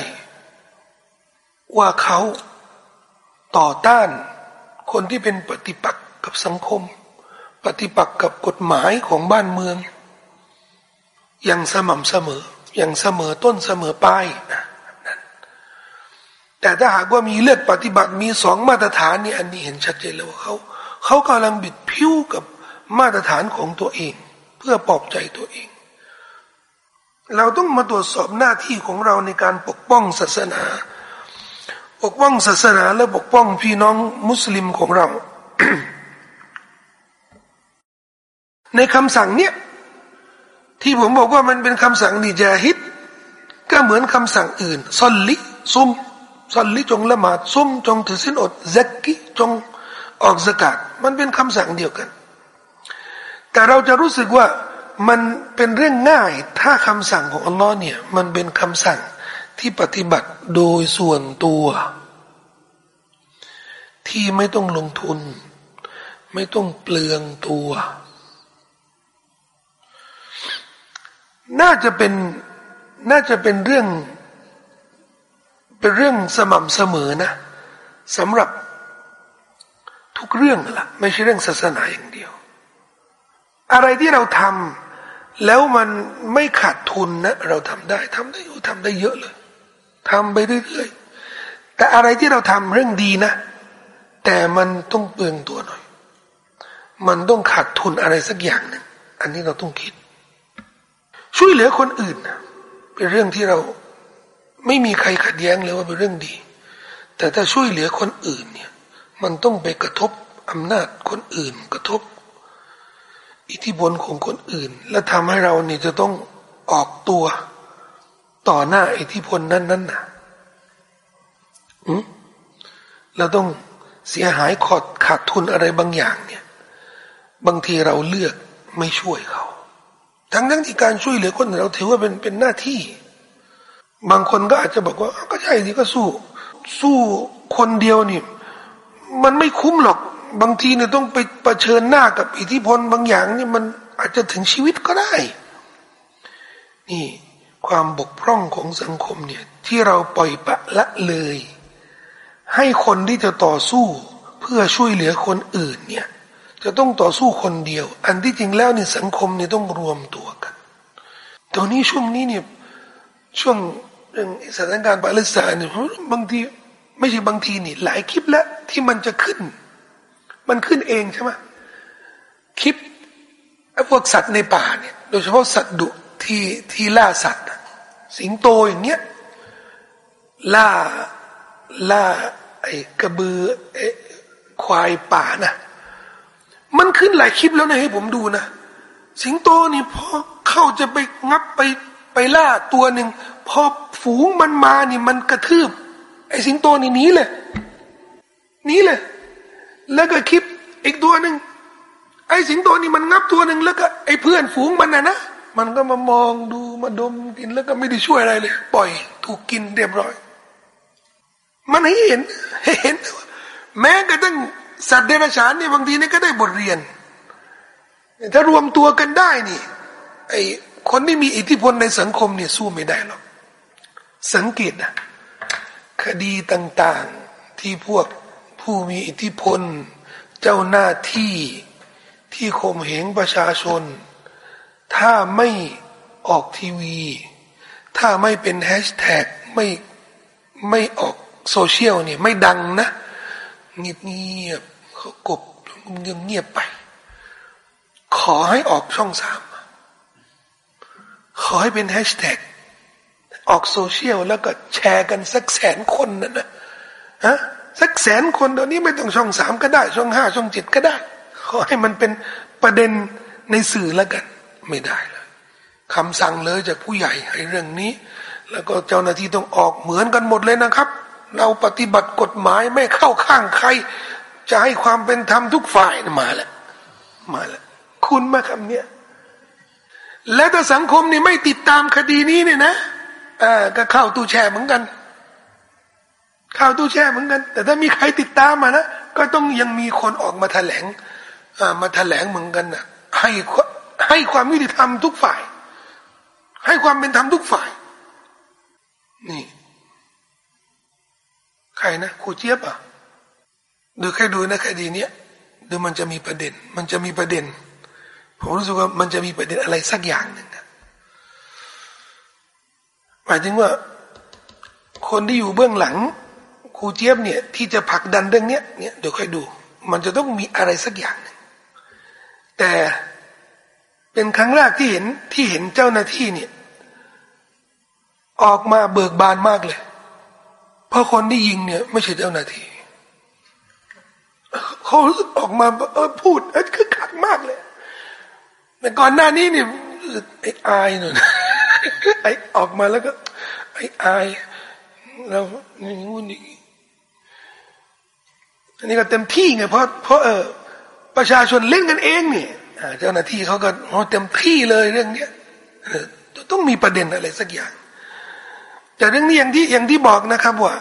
ว่าเขาต่อต้านคนที่เป็นปฏิปักษ์กับสังคม ปฏิปักษ์กับกฎหมายของบ้านเมือง อย่างสม่ำเสมออย่างเสมอต้นเสมอปลาย แต่ถ้าหากว่ามีเลือกปฏิบัติมีสองมาตรฐานนี่อันนี้เห็นชัดเจนเลยว่าเขาเขากำลังบิดผิวกับมาตรฐานของตัวเอง เพื่อปลอบใจตัวเอง เราต้องมาตรวจสอบหน้าที่ของเราในการปกป้องศาสนา ปกป้องศาสนาและปกป้องพี่น้องมุสลิมของเรา ในคำสั่งเนี้ยที่ผมบอกว่ามันเป็นคำสั่งนิจาฮิตก็เหมือนคำสั่งอื่นซอลลิซุม สัลลิจงละหมาดซุ่มจงถือสินอดซักกิจงออกสกาดมันเป็นคำสั่งเดียวกัน แต่เราจะรู้สึกว่ามันเป็นเรื่องง่ายถ้าคำสั่งของอัลลอฮ์เนี่ยมันเป็นคำสั่งที่ปฏิบัติโดยส่วนตัว ที่ไม่ต้องลงทุน ไม่ต้องเปลืองตัว น่าจะเป็นน่าจะเป็นเรื่อง เป็นเรื่องสม่ำเสมอนะสำหรับทุกเรื่องละไม่ใช่เรื่องศาสนาอย่างเดียว อะไรที่เราทำแล้วมันไม่ขาดทุนนะเราทำได้ทำได้อยู่ทำได้เยอะเลยทำไปเรื่อยๆแต่อะไรที่เราทำเรื่องดีนะ แต่มันต้องเปลืองตัวหน่อย มันต้องขาดทุนอะไรสักอย่างหนึ่งอันนี้เราต้องคิด ช่วยเหลือคนอื่นนะเป็นเรื่องที่เรา ไม่มีใครขัดแย้งเลยว่าเป็นเรื่องดี แต่ถ้าช่วยเหลือคนอื่นเนี่ยมันต้องไปกระทบอำนาจคนอื่น กระทบ อิทธิพลของคนอื่น และทำให้เราเนี่ยจะต้องออกตัวต่อหน้าอิทธิพลนั้นนั้นนะเราต้องเสียหายขอดขาดทุนอะไรบางอย่างเนี่ย บางทีเราเลือกไม่ช่วยเขา ทั้งทั้งที่การช่วยเหลือคนเราถือว่าเป็นเป็นหน้าที่ บางคนก็อาจจะบอกว่าก็ใช่ที่ก็สู้ สู้คนเดียวนี่มันไม่คุ้มหรอกบางทีเนี่ยต้องไปปะเชิญหน้ากับอิทธิพลบางอย่างนี่มันอาจจะถึงชีวิตก็ได้ นี่ความบกพร่องของสังคมเนี่ยที่เราปล่อยปะละเลย ให้คนที่จะต่อสู้เพื่อช่วยเหลือคนอื่นเนี่ยจะต้องต่อสู้คนเดียว อันที่จริงแล้วเนี่ยสังคมเนี่ยต้องรวมตัวกันตอนนี้ช่วงนี้เนี่ยช่วง เรื่องสถานการณ์ปาเลสไตน์เนี่ยบางทีไม่ใช่บางทีนี่ หลายคลิปแล้วที่มันจะขึ้น มันขึ้นเองใช่ไหมคลิปไอ้พวกสัตว์ในป่าเนี่ย โดยเฉพาะสัตว์ดุที่ที่ล่าสัตว์ สิงโตอย่างเงี้ยล่าล่าไอ้กระบือไอ้ควายป่านะมันขึ้นหลายคลิปแล้วนะให้ผมดูนะ สิงโตนี่พอเข้าจะไปงับไปไปล่าตัวหนึ่ง พอฝูงมันมานี่มันกระทืบ ไอ้สิงโตนี่หนีเลยหนีเลย แล้วก็คลิปอีกตัวหนึ่งไอ้สิงโตนี่มันงับตัวหนึ่งแล้วก็ไอ้เพื่อนฝูงมันนะนะมันก็มามองดูมาดมกินแล้วก็ไม่ได้ช่วยอะไรเลย ปล่อย ถูกกินเรียบร้อย มันให้เห็นให้เห็น แม้กระทั่งสัตว์เดรัจฉานเนี่ยบางทีนี่ก็ได้บทเรียน ถ้ารวมตัวกันได้นี่ ไอ้คนที่มีอิทธิพลในสังคมเนี่ยสู้ไม่ได้หรอก สังเกตนะคดีต่างๆที่พวกผู้มีอิทธิพล เจ้าหน้าที่ที่ข่มเหงประชาชน ถ้าไม่ออกทีวี ถ้าไม่เป็นแฮชแท็กไม่ไม่ออกโซเชียลเนี่ยไม่ดังนะเงียบเงียบเขากบเงียบเงียบไป ขอให้ออกช่องสามขอให้เป็นแฮชแท็ก ออกโซเชียลแล้วก็แชร์กันสักแสนคนนะนะฮะสักแสนคนเดี๋ยวนี้ไม่ต้องช่องสามก็ได้ ช่องห้าช่องเจ็ดก็ได้ ขอให้มันเป็นประเด็นในสื่อแล้วกัน ไม่ได้เลยคำสั่งเลยจากผู้ใหญ่ให้เรื่องนี้ แล้วก็เจ้าหน้าที่ต้องออกเหมือนกันหมดเลยนะครับ เราปฏิบัติกฎหมายไม่เข้าข้างใคร จะให้ความเป็นธรรมทุกฝ่ายมาแล้วมาแล้วคุณมาคำเนี้ยและถ้าสังคมนี่ไม่ติดตามคดีนี้เนี่ยนะ ออก็เข้าตู้แช่เหมือนกันเข้าตู้แช่เหมือนกัน แต่ถ้ามีใครติดตามมานะก็ต้องยังมีคนออกมาแถลงอ่ามาแถลงเหมือนกันนะให้ให้ความยุติธรรมทุกฝ่าย ให้ความเป็นธรรมทุกฝ่าย นี่ ใครนะครูเจี๊ยบอะดูแค่ดูนะคดีเนี้ยดูมันจะมีประเด็น มันจะมีประเด็น ผมรู้สึกว่ามันจะมีประเด็นอะไรสักอย่างหนึ่ง หมายถึงว่า คนที่อยู่เบื้องหลังครูเจี๊ยบเนี่ย ที่จะผลักดันเรื่องเนี้ยเนี่ยเดี๋ยวค่อยดู มันจะต้องมีอะไรสักอย่างหนึ่งแต่เป็นครั้งแรกที่เห็นที่เห็นเจ้าหน้าที่เนี่ย ออกมาเบิกบานมากเลย เพราะคนที่ยิงเนี่ย ไม่ใช่เจ้าหน้าที่เขาออกมาเออพูดเออคือขัดมากเลยแต่ก่อนหน้านี้เนี่ยไอ้อายหน่ ไอ้ออกมาแล้วก็ ไอ้อายเรานี่งูนี่อันนี้ก็เต็มที่ไงเพราะเพราะเออประชาชนเล่นกันเองเนี่ยเจ้าหน้าที่เขาก็เต็มที่เลยเรื่องเนี้ยต้องมีประเด็นอะไรสักอย่าง แต่เรื่องนี้อย่างที่อย่างที่บอกนะครับว่า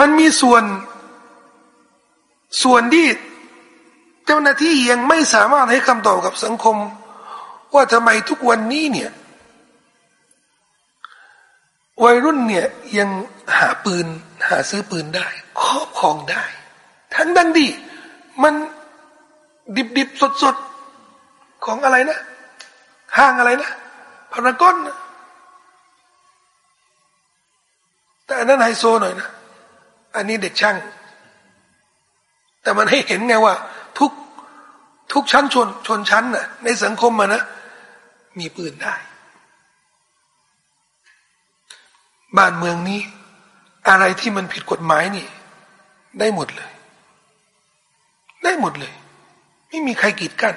มันมีส่วน ส่วนที่เจ้าหน้าที่ยังไม่สามารถให้คำตอบกับสังคม ว่าทำไมทุกวันนี้เนี่ย วัยรุ่นเนี่ยยังหาปืน หาซื้อปืนได้ ครอบครองได้ ทั้งดันดี มันดิบดิบสดสดของอะไรนะ ห้างอะไรนะพารากอนนะแต่อันนั้นไฮโซหน่อยนะ อันนี้เด็กช่าง แต่มันให้เห็นไงว่า ทุกทุกชั้นชนชนชั้นน่ะ ในสังคมมันนะ มีปืนได้ บ้านเมืองนี้ อะไรที่มันผิดกฎหมายนี่ ได้หมดเลย ได้หมดเลย ไม่มีใครกีดกัน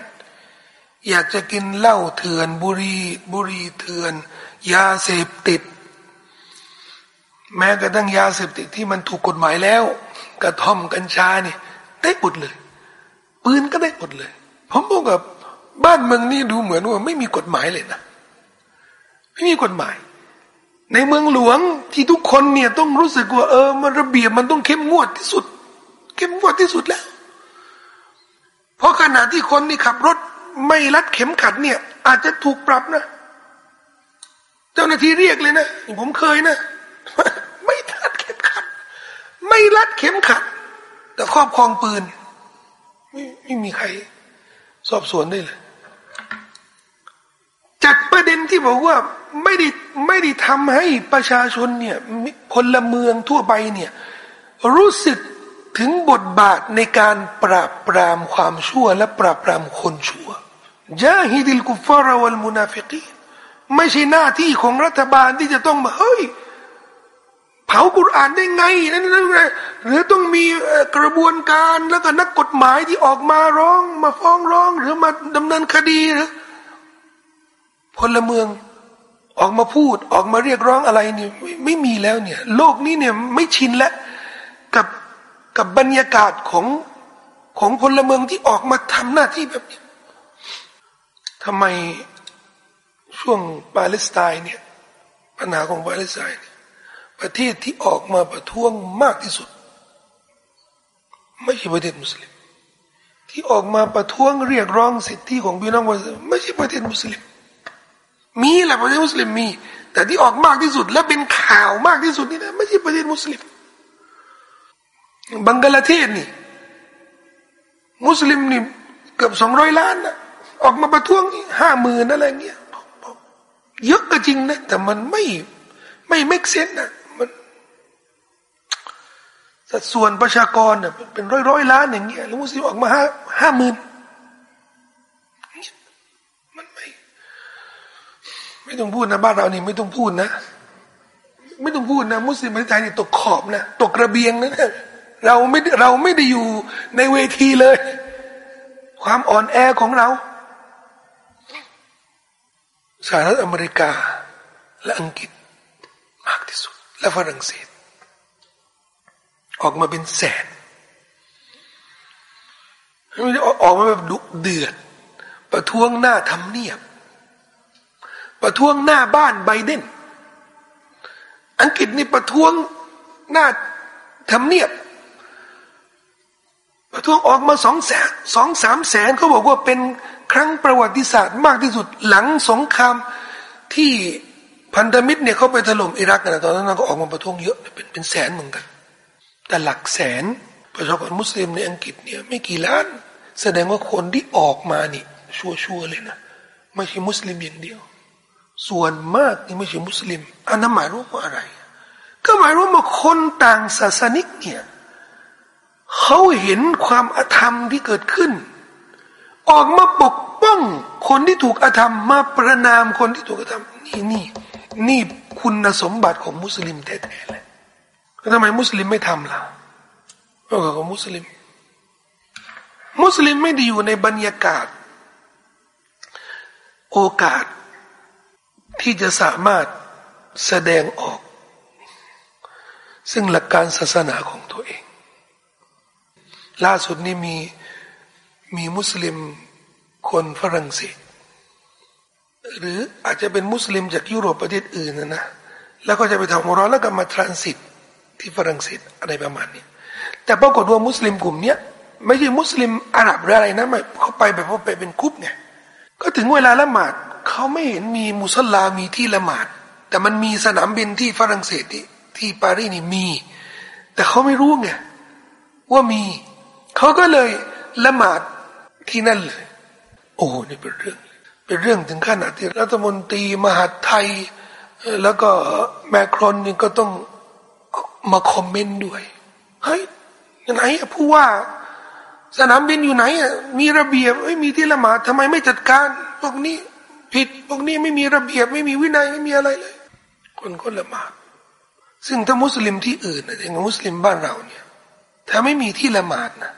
อยากจะกินเหล้าเถื่อนบุรีบุรีเถื่อน ยาเสพติด แม้กระทั่งยาเสพติดที่มันถูกกฎหมายแล้ว กระท่อมกัญชานี่ได้หมดเลยปืนก็ได้หมดเลยผมบอกกับบ้านเมืองนี้ดูเหมือนว่าไม่มีกฎหมายเลยนะ ไม่มีกฎหมาย ในเมืองหลวงที่ทุกคนเนี่ยต้องรู้สึกว่าเออมันระเบียบมันต้องเข้มงวดที่สุด เข้มงวดที่สุดแล้ว เพราะขณะที่คนนี่ขับรถไม่รัดเข็มขัดเนี่ย อาจจะถูกปรับนะ เจ้าหน้าที่เรียกเลยนะผมเคยนะ ไม่รัดเข็มขัด ไม่รัดเข็มขัด แต่ครอบครองปืน ไม่ไม่มีใคร สอบสวนได้เลย จากประเด็นที่บอกว่าไม่ได้ไม่ได้ทำให้ประชาชนเนี่ยพลเมืองทั่วไปเนี่ยรู้สึกถึงบทบาทในการปราบปรามความชั่วและปราบปรามคนชั่วจาฮิดิลกุฟาร์วัลมุนาฟิกีไม่ใช่หน้าที่ของรัฐบาลที่จะต้องมาเฮ้ยเผากุรอานได้ไงนั่นนั่นหรือต้องมีกระบวนการแล้วก็นักกฎหมายที่ออกมาร้อง มาฟ้องร้อง หรือมาดำเนินคดีหรือ พลเมืองออกมาพูดออกมาเรียกร้องอะไรนี่ไม่ไม่มีแล้วเนี่ย โลกนี้เนี่ยไม่ชินแล้วกับกับบรรยากาศของของพลเมืองที่ออกมาทำหน้าที่แบบนี้ทำไมช่วงปาเลสไตน์เนี่ยปัญหาของปาเลสไตน์ประเทศที่ออกมาประท้วงมากที่สุด ไม่ใช่ประเทศมุสลิม ที่ออกมาประท้วงเรียกร้องสิทธิของพี่น้องมุสลิมไม่ใช่ประเทศมุสลิม มีแหละประเทศมุสลิมมี แต่ที่ออกมากที่สุด และเป็นข่าวมากที่สุดนี่นะไม่ใช่ประเทศมุสลิม บังกลาเทศนี่ มุสลิมนี่เกือบสองร้อยล้านนะออกมาประท้วงห้าหมื่นอะไรเงี้ยเยอะก็จริงนะแต่มันไม่ไม่เมกเซนนะมันสัดส่วนประชากรเน่ยเป็นร้อยร้อยล้านอย่างเงี้ยแล้วมุสลิมออกมาห้าห้าหมื่น ไม่ต้องพูดนะบ้านเรานี่ไม่ต้องพูดนะ ไม่ต้องพูดนะ มุสลิมประเทศไทยนี่ตกขอบนะตกกระเบียงนะเราไม่เราไม่ได้อยู่ในเวทีเลย ความอ่อนแอของเราสหรัฐอเมริกา และอังกฤษมากที่สุด และฝรั่งเศส ออกมาเป็นแสนออกมาแบบดุเดือด ประท้วงหน้าทำเนียบ ประท้วงหน้าบ้านไบเดน อังกฤษนี่ประท้วงหน้าทำเนียบ ประท้วงออกมาสองแสนสองสามแสนเขาบอกว่าเป็นครั้งประวัติศาสตร์มากที่สุดหลังสงครามที่พันธมิตรเนี่ยเขาไปถล่มอิรักนะตอนนั้นก็ออกมาประท้วงเยอะเป็นเป็นแสนเหมือนกัน แต่หลักแสนประชากรมุสลิมในอังกฤษเนี่ยไม่กี่ล้าน แสดงว่าคนที่ออกมานี่ ชัวร์ๆเลยนะไม่ใช่มุสลิมอย่างเดียว ส่วนมากนี่ไม่ใช่มุสลิม อันนั้นหมายรู้ว่าอะไร ก็หมายรู้ว่าคนต่างศาสนิกเนี่ยเขาเห็นความอธรรมที่เกิดขึ้น ออกมาปกป้องคนที่ถูกอธรรมมาประนามคนที่ถูกอธรรมนี่นี่นี่คุณสมบัติของมุสลิมแท้ๆเลยแล้วทำไมมุสลิมไม่ทำล่ะเพราะของมุสลิม มุสลิมไม่ได้อยู่ในบรรยากาศ โอกาส ที่จะสามารถแสดงออก ซึ่งหลักการศาสนาของตัวเอง ล่าสุดนี้มีมีมุสลิมคนฝรั่งเศส หรืออาจจะเป็นมุสลิมจากยุโรปประเทศอื่นนะนะแล้วก็จะไปทำมรอแล้วก็มาทรานสิตที่ฝรั่งเศสอะไรประมาณนี้แต่ปรากฏว่ามุสลิมกลุ่มเนี้ยไม่ใช่มุสลิมอาหรับหรืออะไรนะไม่เขาไปแบบว่าไปเป็นคุปไงก็ถึงเวลาละหมาด เขาไม่เห็นมีมุสลามีที่ละหมาด แต่มันมีสนามบินที่ฝรั่งเศสที่ที่ปารีสนี่มี แต่เขาไม่รู้ไงว่ามีเขาก็เลยละหมาดที่นั่นเลยโอ้นี่เป็นเรื่อง เป็นเรื่องถึงขนาดที่รัฐมนตรีมหาไทย แล้วก็แมครอนนี่ก็ต้องมาคอมเมนต์ด้วยเฮ้ยไหนผู้ว่า สนามบินอยู่ไหนอะมีระเบียบไม่มีที่ละหมาดทำไมไม่จัดการพวกนี้ ผิดพวกนี้ไม่มีระเบียบไม่มีวินัยไม่มีอะไรเลย คนก็ละหมาดซึ่งถ้ามุสลิมที่อื่นนะอย่างมุสลิมบ้านเราเนี่ย ถ้าไม่มีที่ละหมาดนะ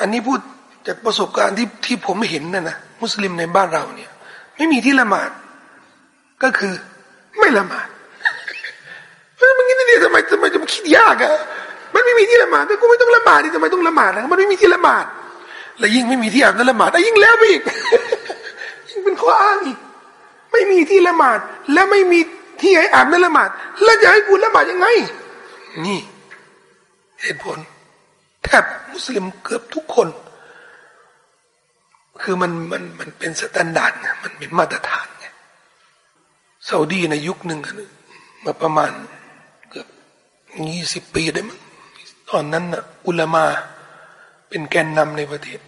อันนี้พูดจากประสบการณ์ที่ที่ผมเห็นนะนะมุสลิมในบ้านเราเนี่ย ไม่มีที่ละหมาด ก็คือไม่ละหมาดมันงี้นี่ทำไมทำไมจะมาคิดยากอะมันไม่มีที่ละหมาดแต่กูไม่ต้องละหมาดนี่ทำไมต้องละหมาดนะมันไม่มีที่ละหมาด และยิ่งไม่มีที่อาบน้ำละหมาดยิ่งแล้วไปอีก ยิ่งเป็นข้ออ้างอีกไม่มีที่ละหมาด และไม่มีที่ให้อาบน้ำละหมาด แล้วจะให้กูละหมาดยังไง นี่ เหตุผล แทบมุสลิมเกือบทุกคน คือมันมันมันเป็น standard ไงมันเป็นมาตรฐานไงซาอุดีในยุคหนึ่งมาประมาณเกือบยี่สิบปีได้มั้งตอนนั้นนะอุลามาเป็นแกนนำในประเทศ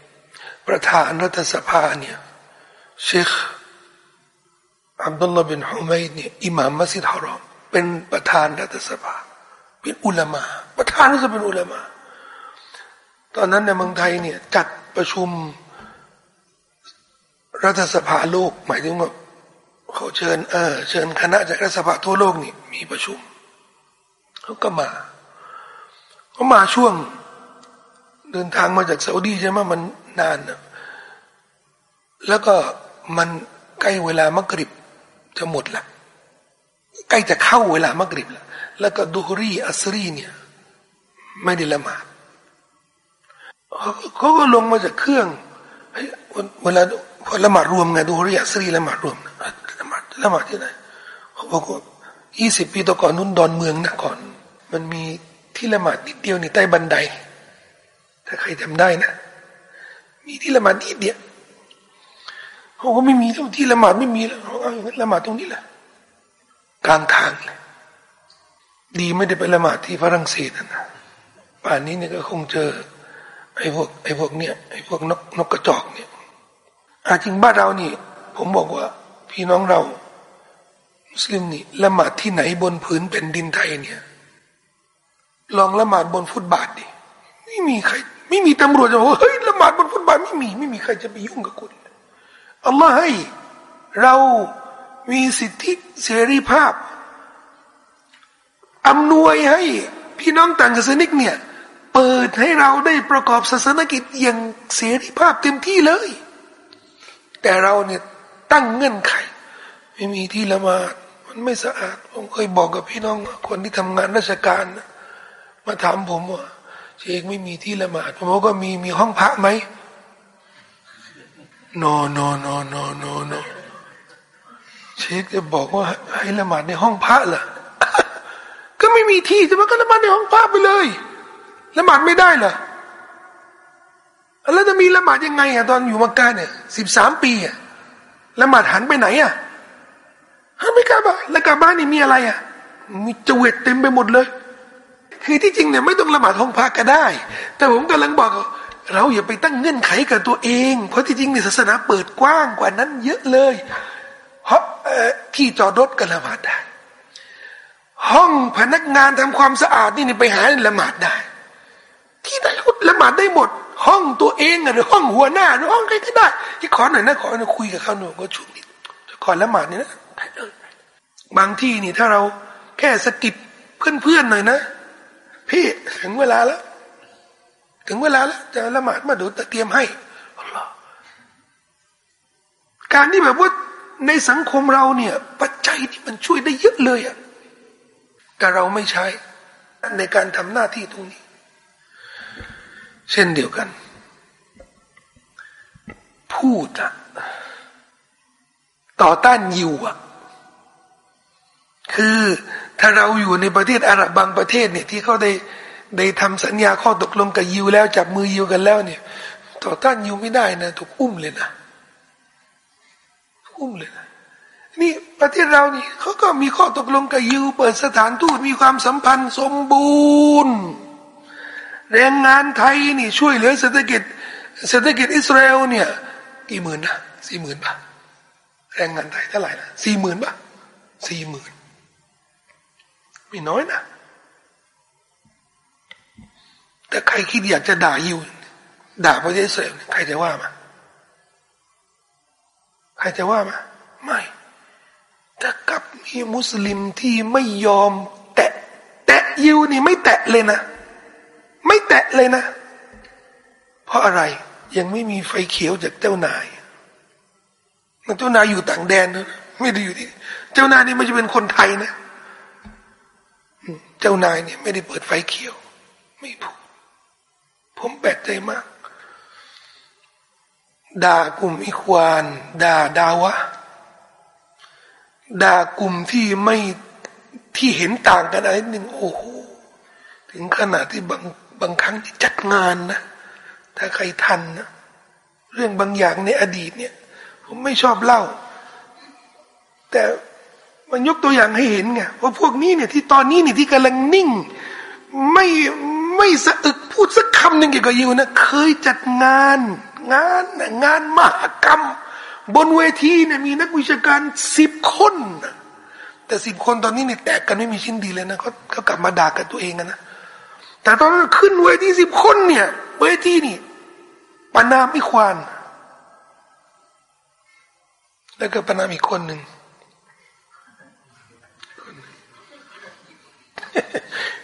ประธานรัฐสภาเนี่ย เชคอับดุลลาบินฮุมัยเนี่ยอิหม่ามมัสยิดฮารอมเป็นประธานรัฐสภา เป็นอุลามา ประธานก็จะเป็นอุลามาตอนนั้นในเมืองไทยเนี่ยจัดประชุมรัฐสภาโลก หมายถึงว่าเขาเชิญเออเชิญคณะจากรัฐสภาทั่วโลกนี่มีประชุมเขาก็มาเขามาช่วง เดินทางมาจากซาอุดีใช่ไหมมันนานนะแล้วก็ มันใกล้เวลามักริบจะหมดละใกล้จะเข้าเวลามักริบแล้วแล้วก็ดูฮรีอัสรีเนี่ย ไม่ได้ละหมาดเขาก็ลงมาจากเครื่องเวลาพอละหมาดรวมไงดูฮรีอัสรีละหมาดรวมละหมาดละหมาดที่ไหนเขาบอกว่ายี่สิบปีต่อก่อนนุ่นดอนเมืองนะก่อน มันมีที่ละหมาดนิดเดียวในใต้บันได ถ้าใครทำได้นะ มีที่ละหมาดนิดเดียว เขาก็ไม่มีที่ละหมาดไม่มีแล้วเขาเอาละหมาดตรงนี้แหละกลางทางเลยดีไม่ได้ไปละหมาดที่ฝรั่งเศสนะป่านนี้เนี่ยก็คงเจอไอ้พวกไอ้พวกเนี่ยไอ้พวกนกนกกระจอกเนี่ยอาจริงบ้านเรานี่ ผมบอกว่า พี่น้องเรามุสลิมนี่ละหมาดที่ไหนบนผืนเป็นดินไทยเนี่ย ลองละหมาดบนฟุตบาทดิไม่มีใคร ไม่มีตำรวจจะบอกเฮ้ยละหมาดบนฟุตบาทไม่มี ไม่มีใครจะไปยุ่งกับคุณ อัลลอฮ์ให้เรามีสิทธิเสรีภาพอำนวยให้พี่น้องต่างศาสนิกเนี่ยเปิดให้เราได้ประกอบศาสนกิจอย่างเสรีภาพเต็มที่เลย แต่เราเนี่ยตั้งเงื่อนไข ไม่มีที่ละหมาดมันไม่สะอาด ผมเคยบอกกับพี่น้องคนที่ทำงานราชการมาถามผมว่าเชคไม่มีที่ละหมาดผมบอกก็มีมีห้องพระไหม no no no no no no เชคจะบอกว่าให้ละหมาดในห้องพระเหรอก็ไม่มีที่จะมาก็ละหมาดในห้องพระไปเลยละหมาดไม่ได้เหรอแล้วจะมีละหมาดยังไงอะตอนอยู่มักกะเนี่ยสิบสามปีอะละหมาดหันไปไหนอะหันไปกาบ้านแล้วกาบ้านนี่มีอะไรอะมีจเวตเต็มไปหมดเลย คือที่จริงเนี่ยไม่ต้องละหมาดห้องพระก็ได้ แต่ผมกำลังบอก เราอย่าไปตั้งเงื่อนไขกับตัวเอง เพราะที่จริงในศาสนาเปิดกว้างกว่านั้น เยอะเลยเพราะที่จอดรถก็ละหมาดได้ ห้องพนักงานทำความสะอาดนี่ไปหาละหมาดได้ ที่ไหนละหมาดได้หมด ห้องตัวเองหรือห้องหัวหน้าหรือห้องใครก็ได้ ที่ขอหน่อยนะขอหน่อยคุยกับเขาหน่อยก็ช่วยนิดก่อละหมาดนี่นะบางที่นี่ถ้าเราแค่สกิดเพื่อนๆหน่อยนะ พี่ถึงเวลาแล้ว ถึงเวลาแล้วจะละหมาดมาดูแต่เตรียมให้การที่แบบว่าในสังคมเราเนี่ย ปัจจัยที่มันช่วยได้เยอะเลยอะแต่เราไม่ใช้ในการทำหน้าที่ตรงนี้ เช่นเดียวกัน พูดอะต่อต้านยิวอะคือถ้าเราอยู่ในประเทศอาหรับบางประเทศเนี่ยที่เขาได้ ได้ทำสัญญาข้อตกลงกับยิวแล้วจับมือยิวกันแล้วเนี่ย ต่อต้านยิวไม่ได้นะถูกอุ้มเลยนะอุ้มเลยนะนี่ประเทศเรานี่เขาก็มีข้อตกลงกับยิว เปิดสถานทูตมีความสัมพันธ์สมบูรณ์แรงงานไทยนี่ช่วยเหลือเศรษฐกิจเศรษฐกิจอิสราเอลเนี่ยกี่หมื่นนะสี่หมื่นบาทแรงงานไทยเท่าไหร่นะสี่หมื่นบาทสี่หมื่นไม่น้อยนะ แต่ใครคิดอยากจะด่ายิว ด่าประเทศอิสราเอลใครจะว่ามาใครจะว่ามาไม่ถ้ากับมีมุสลิมที่ไม่ยอม แตะ แตะยิวนี่ไม่แตะเลยนะ ไม่แตะเลยนะ เพราะอะไรยังไม่มีไฟเขียวจากเจ้านายเจ้านายอยู่ต่างแดนนะไม่ได้อยู่ที่ เจ้านายนี่ไม่ใช่เป็นคนไทยนะ เจ้านายเนี่ยไม่ได้เปิดไฟเขียว ไม่พูด ผมแปลกใจมาก ด่ากลุ่มอิควาน ด่าดาวะ ด่ากลุ่มที่ไม่ที่เห็นต่างกันอะไรหนึ่งโอ้โหถึงขนาดที่บางบางครั้งที่จัดงานนะ ถ้าใครทันนะเรื่องบางอย่างในอดีตเนี่ย ผมไม่ชอบเล่า แต่มันยกตัวอย่างให้เห็นไงว่าพวกนี้เนี่ยที่ตอนนี้เนี่ยที่กำลังนิ่ง ไม่ไม่สะอึก พูดสักคำหนึ่งเกี่ยวกับยูนะเคยจัดงาน งานงานมหกรรม บนเวทีเนี่ยมีนักวิชาการสิบคน แต่สิบคนตอนนี้เนี่ยแตกกันไม่มีชิ้นดีเลยนะเขาเขากลับมาด่ากันตัวเองนะแต่ตอนนั้นขึ้นเวทีสิบคนเนี่ยเวทีนี่ปนามไม่ควาน แล้วก็ปนามอีกคนหนึ่ง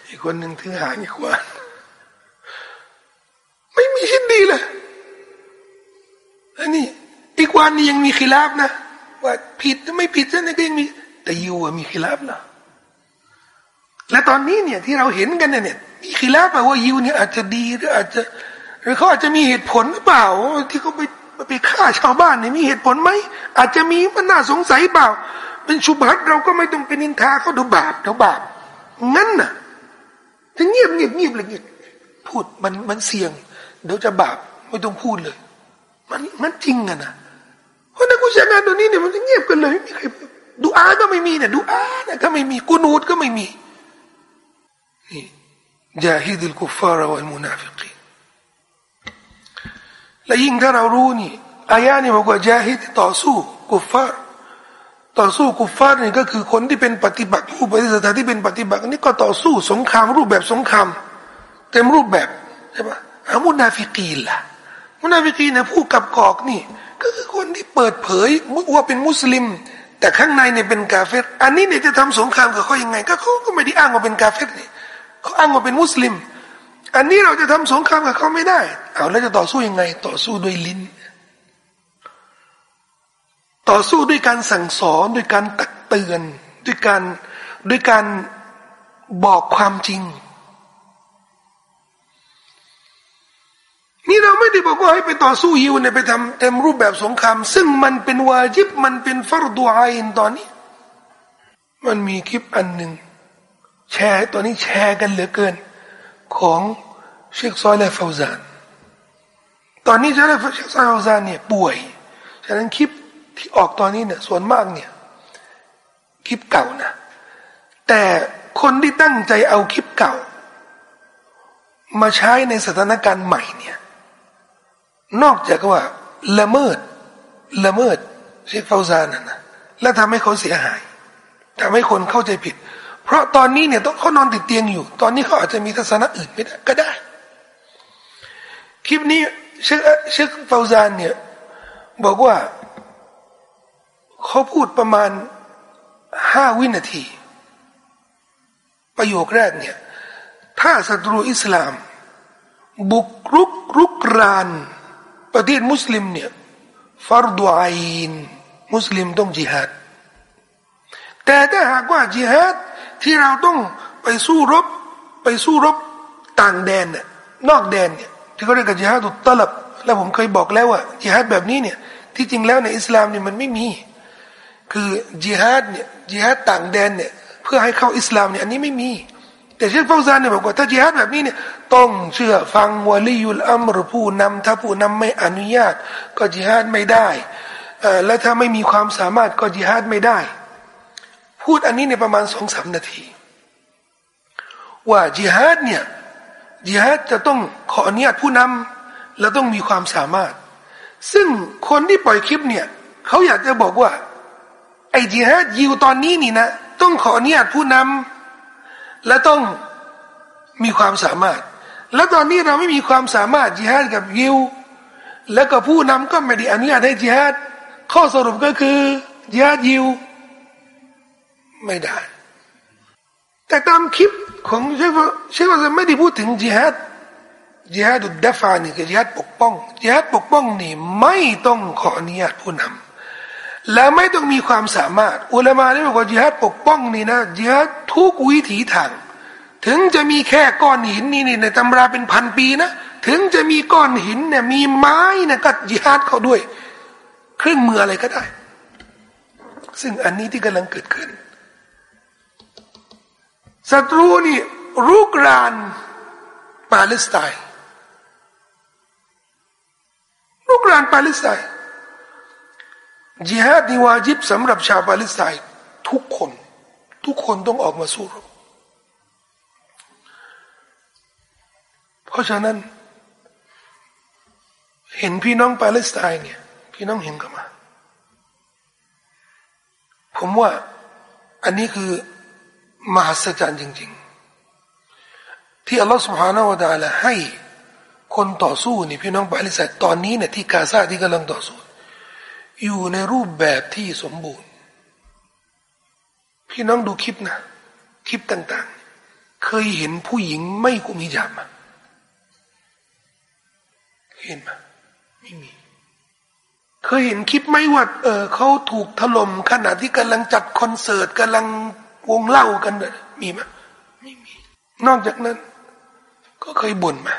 อีกคนหนึ่งถือหางอีกควาน ไม่มีชิ้นดีเลยอันนี้อีกวันนี้ยังมีขีลาบนะว่าผิดไม่ผิดนั่นก็ยังมี แต่ยูมีขีลาบนะและตอนนี้เนี่ยที่เราเห็นกันเนี่ยมีขีลาบว่ายูเนี่ยอาจจะดีหรืออาจจะหรือเขาอาจจะมีเหตุผลหรือเปล่า ที่เขาไปไปฆ่าชาวบ้านเนี่ยมีเหตุผลไหมอาจจะมีมันน่าสงสัยเปล่า เป็นชุบัตเราก็ไม่ต้องเป็นนินทาเขาดูบาปดูบาปงั้นน่ะจะเงียบเงียบเงียบเลยเงียบพูดมันมันเสี่ยง เดี๋ยวจะบาปไม่ต้องพูดเลย มันมันจริงอะนะราะนักวิชาการตัวนี้เนี่ยมันจะเงียบกันเลยไม่มีใครดูอาก็ไม่มีเนี่ยดูอาเนี่ยก็ไม่มีกูนูดก็ไม่มีนี่จาฮิดุลกุฟาร์วัลมุนาฟิกีและยิ่งถ้าเรารู้นี่อายะนี่บอกว่าجاهد ต่อสู้ كفار ต่อสู้ كفار นี่ก็คือคนที่เป็นปฏิปักษ์ผู้ปฏิเสธที่เป็นปฏิปักษ์นี่ก็ต่อสู้สงครามรูปแบบสงคราม เต็มรูปแบบใช่ปะ อ่า منافقين ล่ะ منافقين เนี่ยผู้กลับกลอกนี่ ก็คือคนที่เปิดเผยว่าเป็นมุสลิม แต่ข้างในเนี่ยเป็นกาเฟรอันนี้เนี่ยจะทำสงครามกับเขายังไง ก็เขาก็ไม่ได้อ้างว่าเป็นกาเฟรนี่เขาอ้างว่าเป็นมุสลิม อันนี้เราจะทำสงครามกับเขาไม่ได้ เอาแล้วจะต่อสู้ยังไง ต่อสู้ด้วยลิ้น ต่อสู้ด้วยการสั่งสอนด้วยการตักเตือน ด้วยการด้วยการบอกความจริง นี่เราไม่ได้บอกว่าให้ไปต่อสู้ยิวเนี่ยไปทำเต็มรูปแบบสงคราม ซึ่งมันเป็นวาจิบมันเป็นฟารดูอาอินตอนนี้ มันมีคลิปอันหนึ่งแชร์ตอนนี้แชร์กันเหลือเกิน ของเชคซอยและฟาวซานตอนนี้เชคเชคซอยฟาวซานเนี่ยป่วยฉะนั้นคลิปที่ออกตอนนี้เนี่ยส่วนมากเนี่ยคลิปเก่านะแต่คนที่ตั้งใจเอาคลิปเก่า มาใช้ในสถานการณ์ใหม่เนี่ย นอกจากว่าละเมิดละเมิดเชคฟาซานนะและทำให้เขาเสียหายทำให้คนเข้าใจผิด เพราะตอนนี้เนี่ยต้องเขานอนติดเตียงอยู่ ตอนนี้เขาอาจจะมีทัศนะอื่นไม่ได้ก็ได้ คลิปนี้เชคเชคฟาซานเนี่ยบอกว่าเขาพูดประมาณห้าวินาที ประโยคแรกเนี่ย ถ้าศัตรูอิสลาม บุกรุกรุกราน ประเทศมุสลิมเนี่ยฟารดูอินมุสลิมต้องจิฮาดแต่ถ้าหากว่าจิฮาดที่เราต้องไปสู้รบไปสู้รบต่างแดนเนี่ยนอกแดนเนี่ยที่เขาเรียกกันจิฮาดุตลับ แล้วผมเคยบอกแล้วว่าจิฮาดแบบนี้เนี่ยที่จริงแล้วในอิสลามเนี่ยมันไม่มี คือจิฮาดเนี่ยจิฮาดต่างแดนเนี่ยเพื่อให้เข้าอิสลามเนี่ยอันนี้ไม่มี แต่เชคฟาวซานเนี่ยบอกว่าถ้าจิฮาดแบบนี้เนี่ยต้องเชื่อฟังวลียุลอัมรผู้นำถ้าผู้นำไม่อนุญาต ก็จิฮาดไม่ได้และถ้าไม่มีความสามารถก็จิฮาดไม่ได้ พูดอันนี้ในประมาณสองสามนาที ว่าจิฮาดเนี่ยจิฮาดจะต้องขออนุญาตผู้นำและต้องมีความสามารถ ซึ่งคนที่ปล่อยคลิปเนี่ยเขาอยากจะบอกว่า ไอ้จิฮาดยิวตอนนี้นี่นะ ต้องขออนุญาตผู้นำ และต้องมีความสามารถ แล้วตอนนี้เราไม่มีความสามารถจิฮาดกับยิว แล้วก็ผู้นำก็ไม่ได้อนุญาตให้จิฮาดข้อสรุปก็คือจิฮาดยิว ไม่ได้ แต่ตามคลิปของเชฟเชฟจะไม่ได้พูดถึงจิฮัดจิฮัดุดดฟานี่คือจิฮัดปกป้องจิฮัดปกป้องนี่ไม่ต้องขออนุญาตผู้นำ และไม่ต้องมีความสามารถ อุลามาได้บอกว่าจิฮัดปกป้องนี่นะจิฮัดทุกวิถีทาง ถึงจะมีแค่ก้อนหินนี่นี่ในตำราเป็นพันปีนะ ถึงจะมีก้อนหินเนี่ยมีไม้นะก็จิฮัดเขาด้วย เครื่องมืออะไรก็ได้ ซึ่งอันนี้ที่กำลังเกิดขึ้นศัตรูนี่รุกรานปาเลสไตน์รุกรานปาเลสไตน์ จิฮาดนี่วาจิบสำหรับชาวปาเลสไตน์ทุกคน ทุกคนต้องออกมาสู้รบเพราะฉะนั้น เห็นพี่น้องปาเลสไตน์เนี่ย พี่น้องเห็นกันมา ผมว่าอันนี้คือมหัศจรรย์จริง ๆ ที่อัลลอฮฺสุบฮานาวะดาละให้คนต่อสู้นี่พี่น้องบาเลสัตน์ตอนนี้เนี่ยที่กาซาที่กำลังต่อสู้ อยู่ในรูปแบบที่สมบูรณ์ พี่น้องดูคลิปนะ คลิปต่าง ๆ เคยเห็นผู้หญิงไม่กุมิจาบมาเห็นไหมไม่มี เคยเห็นคลิปไหมว่าเออเขาถูกถล่มขณะที่กำลังจัดคอนเสิร์ตกำลังวงเล่ากันมีไหมไม่มี นอกจากนั้น ก็เคยบ่นมา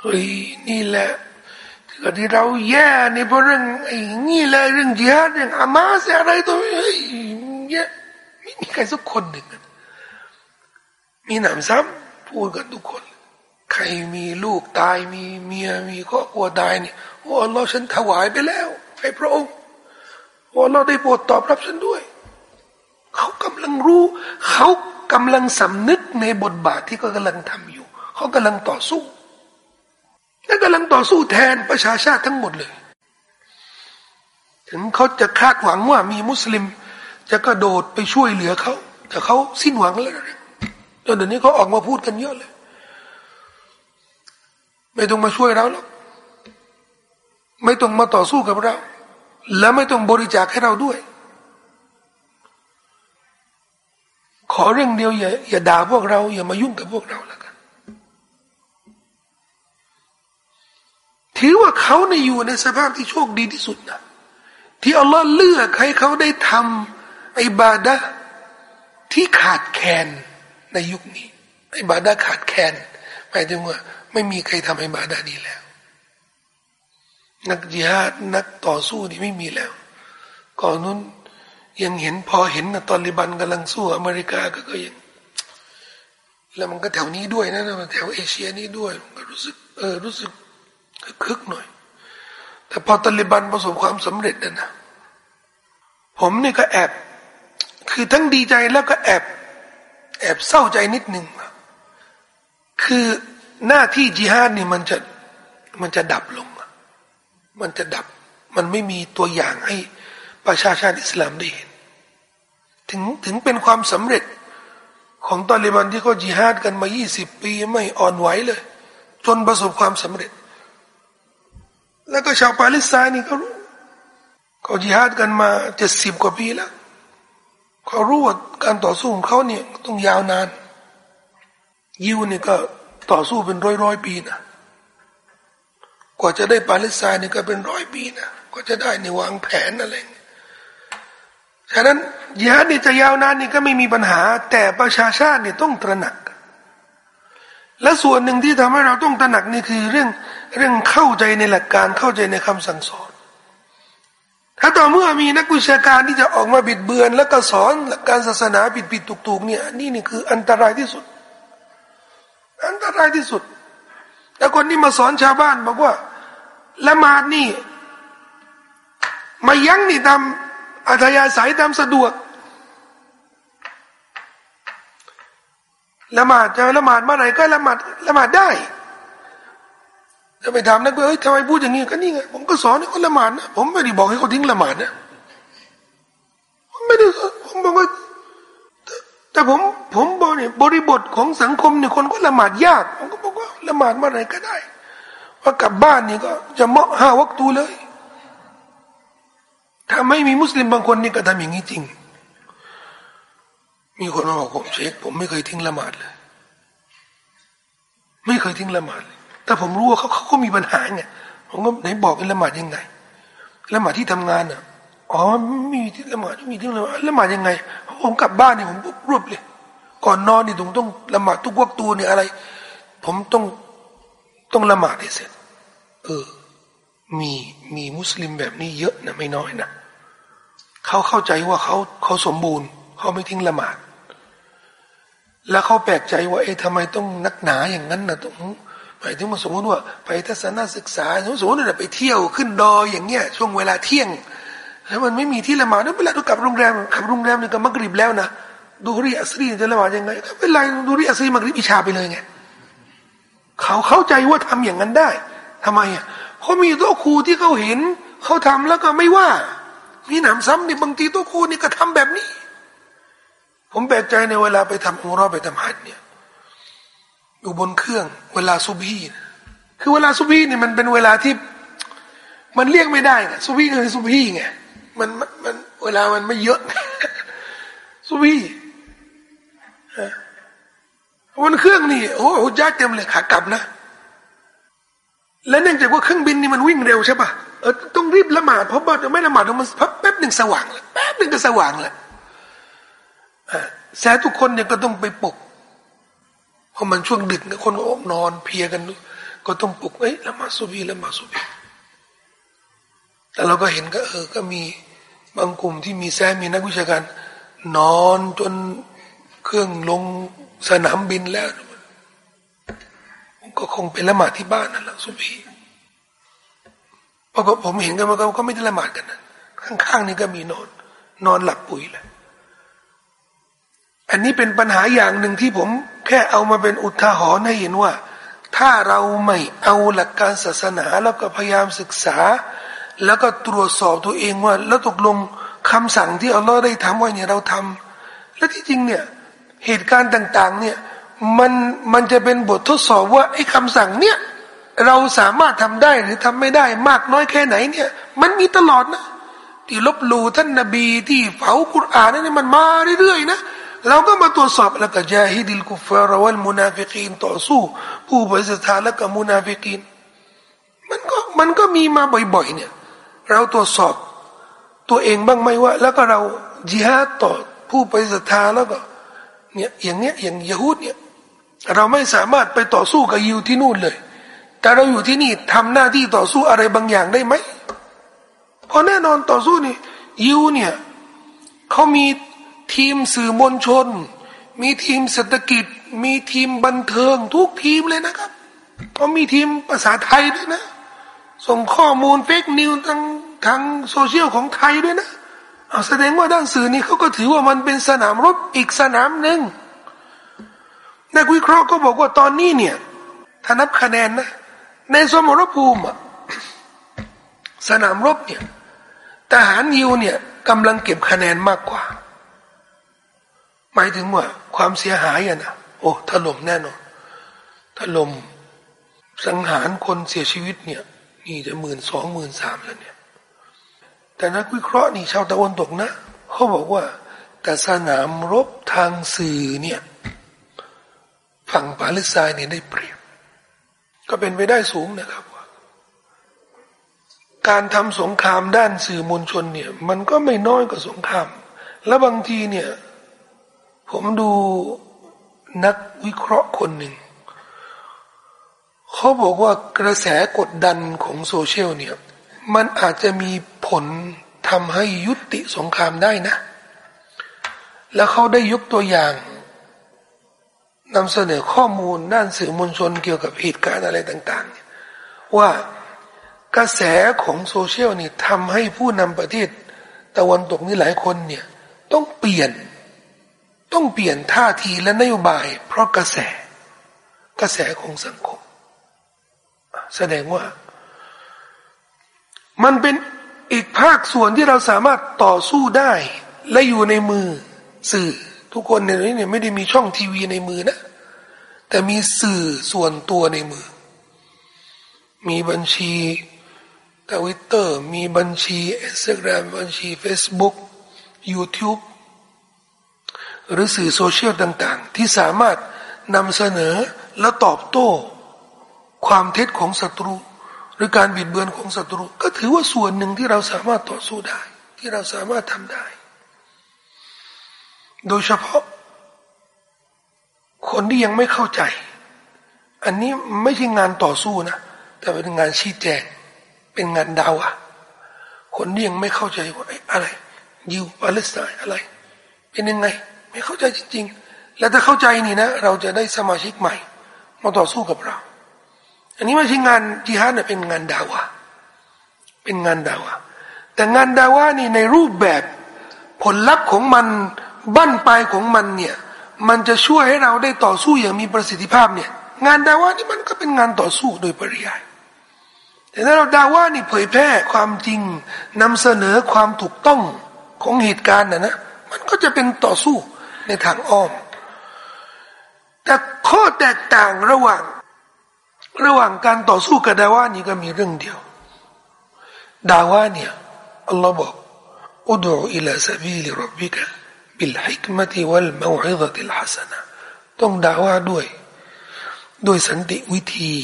เฮ้ยนี่แหละ ก็ที่เราแย่ในเพราะเรื่องไอ้นี่แหละเรื่องจิฮาดเรื่องอามาสอะไรตัวเฮ้ยแย่ไม่มีใครสักคนหนึ่งมีหนำซ้ำพูดกันทุกคน ใครมีลูกตายมีเมียมีครอบครัวตายเนี่ยโอ้เราฉันถวายไปแล้วให้พระองค์โอ้เราได้โปรดตอบรับฉันด้วย เขากำลังรู้ เขากำลังสำนึกในบทบาทที่เขากำลังทำอยู่ เขากำลังต่อสู้ และกำลังต่อสู้แทนประชาชาติทั้งหมดเลย ถึงเขาจะคาดหวังว่ามีมุสลิม จะกระโดดไปช่วยเหลือเขาแต่เขาสิ้นหวังแล้วจนเดี๋ยวนี้เขาออกมาพูดกันเยอะเลย ไม่ต้องมาช่วยเราหรอกไม่ต้องมาต่อสู้กับเรา และไม่ต้องบริจาคให้เราด้วย ขอเรื่องเดียวอย่าอย่าด่าพวกเรา อย่ามายุ่งกับพวกเราแล้ว ถือว่าเขาในอยู่ในสภาพที่โชคดีที่สุดนะที่อัลลอฮ์เลือกให้เขาได้ทำไอบาดะที่ขาดแคลนในยุคนี้ไอบาดะขาดแคลนหมายถึงว่า ไม่มีใครทำไอ้บาดะนี้แล้ว นักจิฮาดนักต่อสู้นี่ไม่มีแล้ว ก่อนนู้นยังเห็นพอเห็นนะตอนลิบันกำลังสู้อเมริกาก็ก็ยังแล้วมันก็แถวนี้ด้วยนะแถวเอเชียนี้ด้วยมันก็รู้สึกเออรู้สึก คึกหน่อย แต่พอตอลิบันประสบความสำเร็จนะนะผมนี่ก็แอบ คือทั้งดีใจแล้วก็แอบ แอบเศร้าใจนิดหนึ่งคือหน้าที่จิฮาดนี่มันจะมันจะดับลง มันจะดับ มันไม่มีตัวอย่างให้ประชาชาติอิสลามได้เห็น ถึงถึงเป็นความสำเร็จของตอลิบันที่เขาจิฮาดกันมา 20 ปีไม่อ่อนไหวเลย จนประสบความสำเร็จ แล้วก็ชาวปาเลสไตน์นี่เขารู้เขาจิฮาดกันมาเจ็ดสิบกว่าปีแล้วเขารู้ว่าการต่อสู้ของเขาเนี่ยต้องยาวนาน ยิวเนี่ยก็ต่อสู้เป็นร้อยร้อยปีนะกว่าจะได้ปาเลสไตน์เนี่ยก็เป็นร้อยปีนะกว่าจะได้ในวางแผนอะไรฉะนั้นยิฮัดนี่จะยาวนานนี่ก็ไม่มีปัญหา แต่ประชาชาติเนี่ยต้องตระหนัก และส่วนหนึ่งที่ทำให้เราต้องตระหนักนี่คือเรื่อง เรื่องเข้าใจในหลักการเข้าใจในคำสั่งสอน ถ้าต่อเมื่อมีนักวิชาการที่จะออกมาบิดเบือน แล้วก็สอนหลักการศาสนาบิดบิดตุกตุกเนี่ยนี่นี่คืออันตรายที่สุด อันตรายที่สุด แล้วคนที่มาสอนชาวบ้านบอกว่าละหมาดนี่มายั้งนี่ตามอัธยาศัยตามสะดวกละหมาดจะละหมาดเมื่อไหร่ก็ละหมาดละหมาดได้ จะไปถามนักเอ้ยทำไมพูดอย่างนี้ก็นี่ไงผมก็สอนให้คนละหมาดนะผมไม่ได้บอกให้เขาทิ้งละหมาดนะผมไม่ได้ผมบอกว่าแต่ผมผมบอกเนี่ยบริบทของสังคมเนี่ยคนก็ละหมาดยากผมก็บอกว่าละหมาดเมื่อไหร่ก็ได้ว่ากลับบ้านนี่ก็จะเหมาะห้าวัตูเลย ถ้าไม่มีมุสลิมบางคนนี่ก็ทำอย่างนี้จริง มีคนมาบอกผมเช็คผมไม่เคยทิ้งละหมาดเลย ไม่เคยทิ้งละหมาดเลย แต่ผมรู้ว่าเขาเขาก็มีปัญหาไงผมก็ไหนบอกเป็นละหมาดยังไงละหมาดที่ทำงานอะอ๋อไม่มีที่ละหมาดไม่มีที่ละหมาดละหมาดยังไงผมกลับบ้านนี่ผมรวบเลย ก่อนนอนนี่ผมต้องละหมาดทุกวักตูเนี่ยอะไร ผมต้องต้องละหมาดให้เสร็จ เออ มีมีมุสลิมแบบนี้เยอะนะไม่น้อยนะเขาเข้าใจว่าเขาเขาสมบูรณ์เขาไม่ทิ้งละหมาด แล้วเขาแปลกใจว่าเอ๊ะทำไมต้องนักหนาอย่างนั้นนะต้อง หมายถึงมาสมมติว่า ไปทัศนศึกษาสมมติว่าไปเที่ยวขึ้นดอยอย่างเงี้ยช่วงเวลาเที่ยง แล้วมันไม่มีที่ละหมาดนั่นเวลาเรากลับโรงแรมขับโรงแรมนี่ก็มักริบแล้วนะดูรีอัสรีจะละหมาดยังไงเป็นไรดูรีอัสรีมักริบอิชาไปเลยไงเขาเข้าใจว่าทำอย่างนั้นได้ทำไมอะเขามีโต๊ะครูที่เขาเห็นเขาทำแล้วก็ไม่ว่า มีหนำซ้ำนี่บางทีโต๊ะครูนี่ก็ทำแบบนี้ ผมแปลกใจในเวลาไปทำอุรอไปทำฮัจเนี่ย อยู่บนเครื่อง เวลาซุบีคือเวลาซุบีเนี่ยมันเป็นเวลาที่มันเรียกไม่ได้ไงซุบีคือซุบีไงมันมันเวลามันไม่เยอะซุบีวันเครื่องนี่โอ้โหจ้าเต็มเลยขากลับนะ และเนื่องจากว่าเครื่องบินนี่มันวิ่งเร็วใช่ปะเออต้องรีบละหมาดเพราะว่าไม่ละหมาดมันพับแป๊บหนึ่งสว่างแล้วแป๊บหนึ่งก็สว่างแล้วแสทุกคนเนี่ยก็ต้องไปปลุก เพราะมันช่วงดึกนะคนก็นอนเพียกัน ก็ต้องปลุกเอ้ยละหมาดซุบีละหมาดซุบีแต่เราก็เห็นก็เออ ก็มีบางกลุ่มที่มีแซมมีนักวิชาการ นอนจนเครื่องลงสนามบินแล้ว ก็คงเป็นละหมาดที่บ้านนั่นแหละสุบีเพราะผมเห็นกันมาเขาไม่ได้ละหมาดกันนะข้างๆนี่ก็มีนอน นอนหลับปุ๋ยแหละ อันนี้เป็นปัญหาอย่างหนึ่งที่ผมแค่เอามาเป็นอุทาหรณ์ให้เห็นว่า ถ้าเราไม่เอาหลักการศาสนาแล้วก็พยายามศึกษา แล้วก็ตรวจสอบตัวเองว่า แล้วตกลงคำสั่งที่อัลลอฮ์ได้ทำไว้เนี่ยเราทำและที่จริงเนี่ยเหตุการณ์ต่าง ๆ เนี่ยมันมันจะเป็นบททดสอบว่าไอ้คำสั่งเนี่ยเราสามารถทำได้หรือทำไม่ได้มากน้อยแค่ไหนเนี่ย มันมีตลอดนะ ที่ลบหลู่ท่านนบีที่เผากุรอานนี่มันมาเรื่อยๆนะ เราก็มาตรวจสอบแล้วก็จาฮิดิลกุฟาร์วัลมุนาฟิกีนต่อสู้ ผู้บริสุทธิ์แล้วก็มุนาฟิกีนมันก็มันก็มีมาบ่อยๆเนี่ย เราตรวจสอบตัวเองบ้างไหมว่า แล้วก็เราจิฮาดต่อผู้ปฏิเสธศรัทธาแล้วก็เนี่ยอย่างเนี้ยอย่างยะฮูดเนี่ยเราไม่สามารถไปต่อสู้กับยิวที่นู่นเลย แต่เราอยู่ที่นี่ทำหน้าที่ต่อสู้อะไรบางอย่างได้ไหมเพราะแน่นอนต่อสู้นี่ยิวเนี่ยเขามี ทีมสื่อมวลชน มีทีมเศรษฐกิจ มีทีมบันเทิง ทุกทีมเลยนะครับเขามีทีมภาษาไทยด้วยนะ ส่งข้อมูลเฟกนิวทางทางโซเชียลของไทยด้วยนะแสดงว่าด้านสื่อนี้เขาก็ถือว่ามันเป็นสนามรบอีกสนามหนึ่งนักวิเคราะห์ก็บอกว่าตอนนี้เนี่ยถ้านับคะแนนนะ ในสมรภูมิสนามรบเนี่ยทหารยิวเนี่ยกำลังเก็บคะแนนมากกว่า หมายถึงว่า ความเสียหายอะนะโอ้ถล่มแน่นอนถล่มสังหารคนเสียชีวิตเนี่ย นี่จะหมื่นสองหมื่นสามแล้วเนี่ย แต่นักวิเคราะห์นี่ชาวตะวันตกนะเขาบอกว่า แต่สนามรบทางสื่อเนี่ย ฝั่งปาเลสไตน์เนี่ยได้เปรียบ ก็เป็นไปได้สูงนะครับว่า การทำสงครามด้านสื่อมวลชนเนี่ย มันก็ไม่น้อยกว่าสงคราม แล้วบางทีเนี่ย ผมดูนักวิเคราะห์คนหนึ่ง เขาบอกว่ากระแสกดดันของโซเชียลเนี่ย มันอาจจะมีผลทำให้ยุติสงครามได้นะ แล้วเขาได้ยกตัวอย่างนำเสนอข้อมูลด้านสื่อมวลชนเกี่ยวกับเหตุการณ์อะไรต่างๆ ว่ากระแสของโซเชียลนี่ทำให้ผู้นำประเทศตะวันตกนี่หลายคนเนี่ย ต้องเปลี่ยน ต้องเปลี่ยนท่าทีและนโยบาย เพราะกระแส กระแสของสังคม แสดงว่า มันเป็นอีกภาคส่วนที่เราสามารถต่อสู้ได้ และอยู่ในมือสื่อ ทุกคนในนี้เนี่ยไม่ได้มีช่องทีวีในมือนะ แต่มีสื่อส่วนตัวในมือ มีบัญชีทวิตเตอร์มีบัญชีอินสตาแกรมบัญชี Facebook YouTube หรือสื่อโซเชียลต่าง ๆ ที่สามารถนำเสนอและตอบโต้ ความเท็จของศัตรู หรือการบิดเบือนของศัตรู ก็ถือว่าส่วนหนึ่งที่เราสามารถต่อสู้ได้ ที่เราสามารถทำได้ โดยเฉพาะ คนที่ยังไม่เข้าใจ อันนี้ไม่ใช่งานต่อสู้นะ แต่เป็นงานชี้แจง เป็นงานดาวะคนที่ยังไม่เข้าใจว่าอะไร ยิวปาเลสไตน์อะไร เป็นยังไง ไม่เข้าใจจริง ๆ แล้วถ้าเข้าใจนี่นะ เราจะได้สมาชิกใหม่ มาต่อสู้กับเรา อันนี้ไม่ใช่งานจิฮาดเป็นงานดาวะเป็นงานดาวะแต่งานดาวะนี่ในรูปแบบผลลัพธ์ของมันบั้นปลายของมันเนี่ยมันจะช่วยให้เราได้ต่อสู้อย่างมีประสิทธิภาพเนี่ย งานดาวะนี่มันก็เป็นงานต่อสู้โดยปริยายแต่ถ้าเราดาว่านี่เผยแพร่ความจริงนำเสนอความถูกต้องของเหตุการณ์นะนะมันก็จะเป็นต่อสู้ ในทางอ้อม แต่ข้อแตกต่างระหว่าง ระหว่างการต่อสู้กับดาว่านี่ก็มีเรื่องเดียว ดาว่าเนี่ยอัลลอฮ์บอกอุดูอิลาซาบีลิรับบิกะบิลฮิกมติวัลมวอิดะติลฮัสนะต้องดาว่าด้วย ด้วยสันติวิธี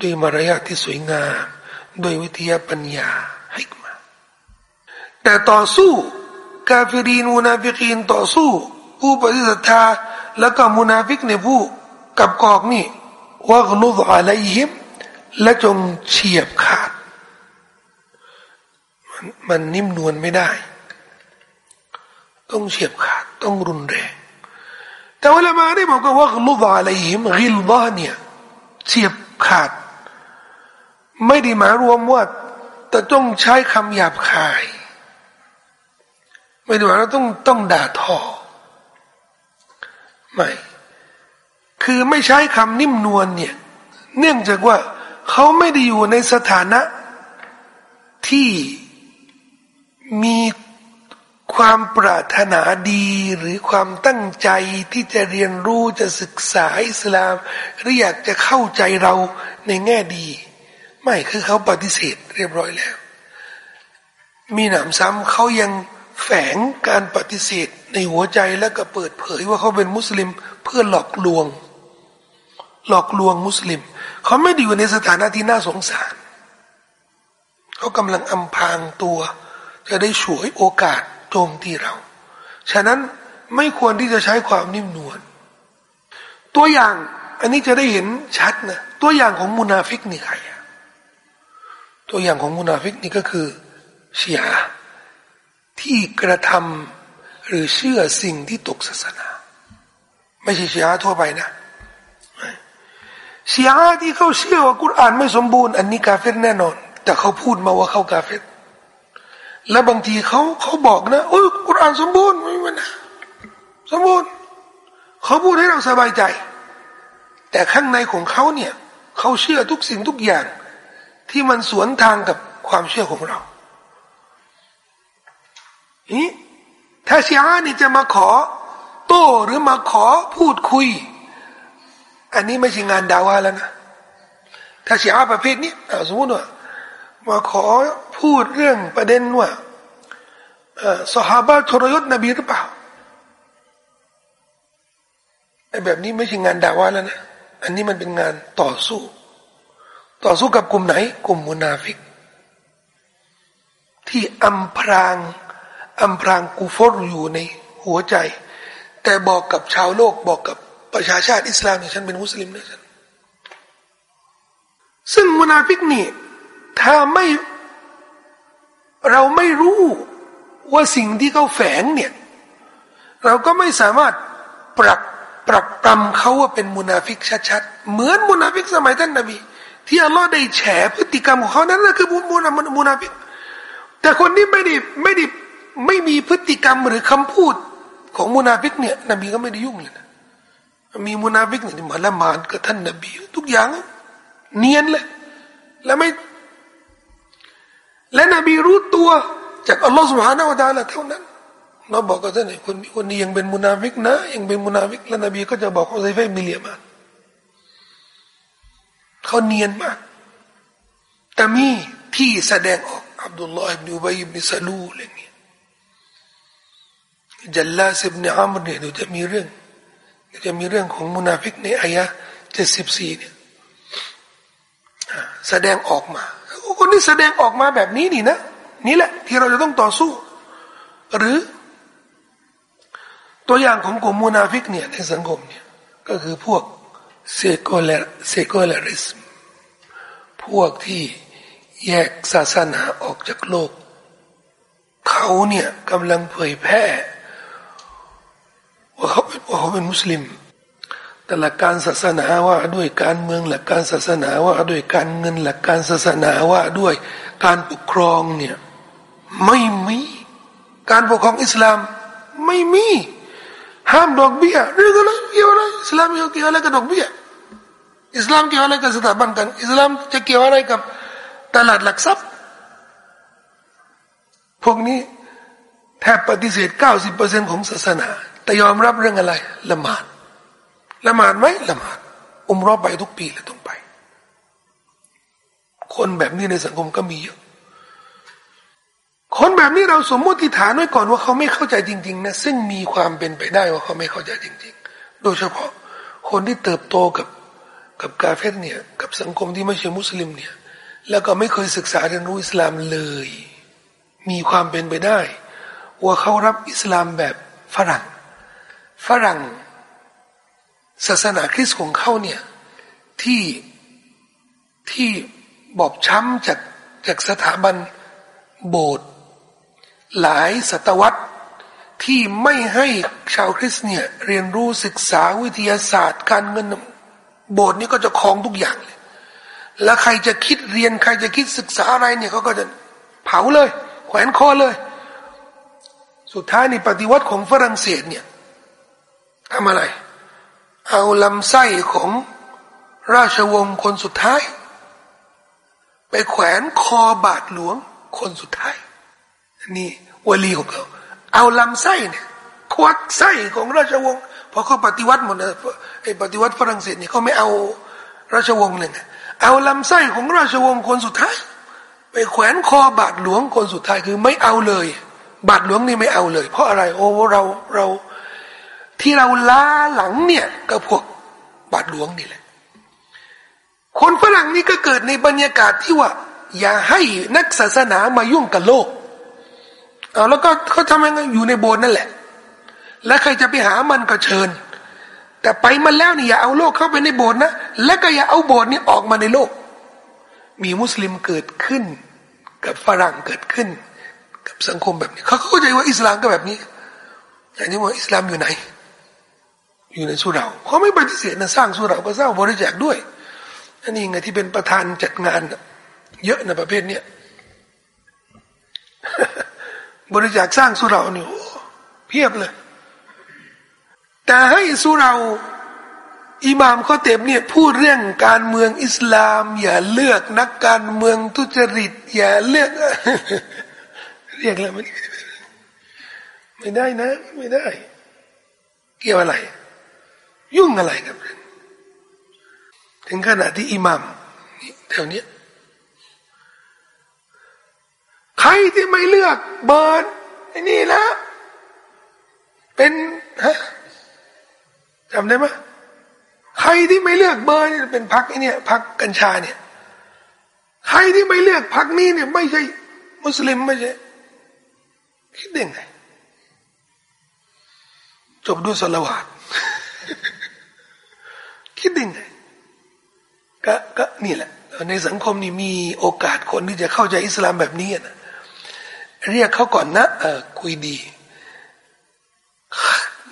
ด้วยมารยาทที่สวยงาม ด้วยวิทยาปัญญาฮิกมาแต่ต่อสู้كافرين منافقين ต่อสู้ ผู้ปฏิเสธศรัทธาแล้วก็มุนาฟิกในผู้กับกอกนี่ว่ากลุดอะไรหิมและจงเฉียบขาด มันมันนิ่มนวลไม่ได้ ต้องเฉียบขาดต้องรุนแรง แต่เวลามาได้บอกว่าว่ากลุดอะไรหิมกิลดาเนี่ยเฉียบขาด ไม่ได้หมายรวมว่าแต่ต้องใช้คำหยาบคาย ไม่ได้ว่าเราต้องต้องด่าทอ ไม่คือไม่ใช้คำนิ่มนวลเนี่ย เนื่องจากว่าเขาไม่ได้อยู่ในสถานะที่มีความปรารถนาดีหรือความตั้งใจที่จะเรียนรู้จะศึกษาอิสลาม หรืออยากจะเข้าใจเราในแง่ดี ไม่คือเขาปฏิเสธเรียบร้อยแล้ว มีหนำซ้ำเขายัง แฝงการปฏิเสธในหัวใจแล้วก็เปิดเผยว่าเขาเป็นมุสลิมเพื่อหลอกลวง หลอกลวงมุสลิม เขาไม่ได้อยู่ในสถานะที่น่าสงสาร เขากำลังอำพางตัว จะได้ฉวยโอกาสโจมตีเรา ฉะนั้นไม่ควรที่จะใช้ความนิ่มนวลตัวอย่างอันนี้จะได้เห็นชัดนะตัวอย่างของมุนาฟิกนี่ใครตัวอย่างของมุนาฟิกนี่ก็คือชีย ที่กระทำหรือเชื่อสิ่งที่ตกศาสนา ไม่ใช่ชียทั่วไปนะชียที่เขาเชื่อว่ากุรอานไม่สมบูรณ์อันนี้กาเฟตแน่นอน แต่เขาพูดมาว่าเขากาเฟตและบางทีเขาเขาบอกนะโอ้ยกุรอานสมบูรณ์ไม่มันนะสมบูรณ์เขาพูดให้เราสบายใจ แต่ข้างในของเขาเนี่ยเขาเชื่อทุกสิ่งทุกอย่าง ที่มันสวนทางกับความเชื่อของเรา นี่ถ้าชีอะนี่จะมาขอ โต้หรือมาขอพูดคุย อันนี้ไม่ใช่งานดาวาแล้วนะถ้าชีอะประเภทนี้สมมติว่ามาขอพูดเรื่องประเด็นว่าสหาบะทรยศนบีหรือเปล่าไอ้แบบนี้ไม่ใช่งานดาวาแล้วนะ อันนี้มันเป็นงานต่อสู้ ต่อสู้กับกลุ่มไหน กลุ่มมุนาฟิก ที่อำพราง อำพรางกูฟอรอยู่ในหัวใจ แต่บอกกับชาวโลกบอกกับประชาชาติอิสลามเนี่ยฉันเป็นมุสลิมนะฉันซึ่งมุนาฟิกนี่ถ้าไม่เราไม่รู้ว่าสิ่งที่เขาแฝงเนี่ย เราก็ไม่สามารถปรับปรับปรำเขาว่าเป็นมุนาฟิกชัดๆ เหมือนมุนาฟิกสมัยท่านนบีที่อัลลอฮ์ได้แฉพฤติกรรมของเขานั้นนะคือมุนามุนาฟิกแต่คนที่ไม่ได้ไม่ได้ ไม่มีพฤติกรรมหรือคำพูดของมุนาฟิกเนี่ยนบีก็ไม่ได้ยุ่งเลยนะมีมุนาฟิกเนี่ยมาละหมาดกับท่านนบีทุกอย่าง เนียนเลยแล้วไม่ และนบีรู้ตัว จากอัลลอฮฺ سبحانه وتعالى เท่านั้นเราบอกกับท่านคนคนนี้ยังเป็นมุนาฟิกนะยังเป็นมุนาฟิกแล้วนบีก็จะบอกฮุซัยฟะฮฺ อิบนุลยะมานเขาเนียนมาก แต่มีที่แสดงออกอับดุลลอฮ์อิบนุอุบัยอิบนุซาลูลอะไรเงี้ย ญุลลาส อิบนุอัมร์เนี่ยเดี๋ยวจะมีเรื่องจะมีเรื่องของมุนาฟิกในอายะเจ็ดสิบสี่เนี่ยแสดงออกมาคนนี้แสดงออกมาแบบนี้นี่นะ นี่แหละ ที่เราจะต้องต่อสู้ หรือ ตัวอย่างของกลุ่มมุนาฟิกเนี่ยในสังคมเนี่ยก็คือพวกเซโกเลเซโกเลริสมพวกที่แยกศาสนาออกจากโลก เขาเนี่ยกำลังเผยแพร่ ว่าเขาเป็นว่าเขาเป็นมุสลิม แต่หลักการศาสนาว่าด้วยการเมืองหลักการศาสนาว่าด้วยการเงินหลักการศาสนาว่าด้วยการปกครองเนี่ยไม่มีการปกครองอิสลามไม่มีห้ามดอกเบี้ยเรื่องอะไรเกี่ยวอะไรอิสลามเกี่ยวอะไรกับดอกเบี้ยอิสลามเกี่ยวอะไรกับสถาบันกันอิสลามจะเกี่ยวอะไรกับตลาดหลักทรัพย์ พวกนี้แทบปฏิเสธ 90%ของศาสนา แต่ยอมรับเรื่องอะไร ละหมาด ละหมาดไหมละหมาด อุมรอบไปทุกปีเลยต้องไป คนแบบนี้ในสังคมก็มีเยอะ คนแบบนี้เราสมมติฐานไว้ก่อนว่าเขาไม่เข้าใจจริง ๆ นะ ซึ่งมีความเป็นไปได้ว่าเขาไม่เข้าใจจริง ๆ โดยเฉพาะคนที่เติบโตกับกับกาเฟตเนี่ย กับสังคมที่ไม่ใช่มุสลิมเนี่ย แล้วก็ไม่เคยศึกษาเรียนรู้อิสลามเลย มีความเป็นไปได้ ว่าเขารับอิสลามแบบฝรั่ง ฝรั่ง ศาสนาคริสต์ของเขาเนี่ย ที่ที่บอบช้ำจากจากสถาบันโบสถ์หลายศตวรรษที่ไม่ให้ชาวคริสต์เนี่ยเรียนรู้ศึกษาวิทยาศาสตร์ การเงินโบสถ์นี้ก็จะคลองทุกอย่างเลย แล้วใครจะคิดเรียนใครจะคิดศึกษาอะไรเนี่ยเขาก็จะเผาเลย แขวนคอเลย สุดท้ายในปฏิวัติของฝรั่งเศสเนี่ย ทำอะไร เอาลำไส้ของราชวงศ์คนสุดท้าย ไปแขวนคอบาทหลวงคนสุดท้าย นี่วลีของเขาเอาลำไส้เนี่ยควักไส้ของราชวงศ์พอเขาปฏิวัติหมดเลยไอ้ปฏิวัติฝรั่งเศสเนี่ยเขาไม่เอาราชวงศ์เลยเอาลำไส้ของราชวงศ์คนสุดท้าย ไปแขวนคอบาทหลวงคนสุดท้ายคือไม่เอาเลย บาทหลวงนี่ไม่เอาเลย เพราะอะไร โอ้เราเรา ที่เราล้าหลังเนี่ยก็พวกบาทหลวงนี่แหละ คนฝรั่งนี่ก็เกิดในบรรยากาศที่ว่า อย่าให้นักศาสนามายุ่งกับโลกเอาแล้วก็เขาทำยังไงอยู่ในโบสถ์นั่นแหละ แล้วใครจะไปหามันก็เชิญ แต่ไปมันแล้วนี่อย่าเอาโลกเข้าไปในโบสถ์นะ และก็อย่าเอาโบสถ์นี้ออกมาในโลก มีมุสลิมเกิดขึ้น กับฝรั่งเกิดขึ้น กับสังคมแบบนี้ เขาเข้าใจว่าอิสลามก็แบบนี้อย่างนี้ว่าอิสลามอยู่ไหน อยู่ในสุราเขาไม่ปฏิเสธนะสร้างสุราก็สร้างบริจาคด้วยอันนี้ไงที่เป็นประธานจัดงานเยอะนะประเภทเนี้ยบริจาคสร้างสุราเนี่ยเพียบเลย แต่ให้สุราอิหม่ามข้อเต็มเนี่ยพูดเรื่องการเมืองอิสลาม อย่าเลือกนักการเมืองทุจริต อย่าเลือกเรียกแล้วไม่ได้นะ ไม่ได้ เกี่ยวอะไร ยุ่งอะไรกับถึงขนาดที่อิหมัมแถวนี้ใครที่ไม่เลือกเบิร์ไอ้นี่นะเป็นฮะจำได้ไหมใครที่ไม่เลือกเบอร์นี่เป็นพักไอ้นี่พักกัญชาเนี่ย ใครที่ไม่เลือกพักนี้เนี่ย ไม่ใช่ มุสลิมไม่ใช่คิดได้ไงจบด้วยสละวาด คิดยังไงก็ก็นี่แหละ ในสังคมนี่มีโอกาสคนที่จะเข้าใจอิสลามแบบนี้นะเรียกเขาก่อนนะเออคุยดี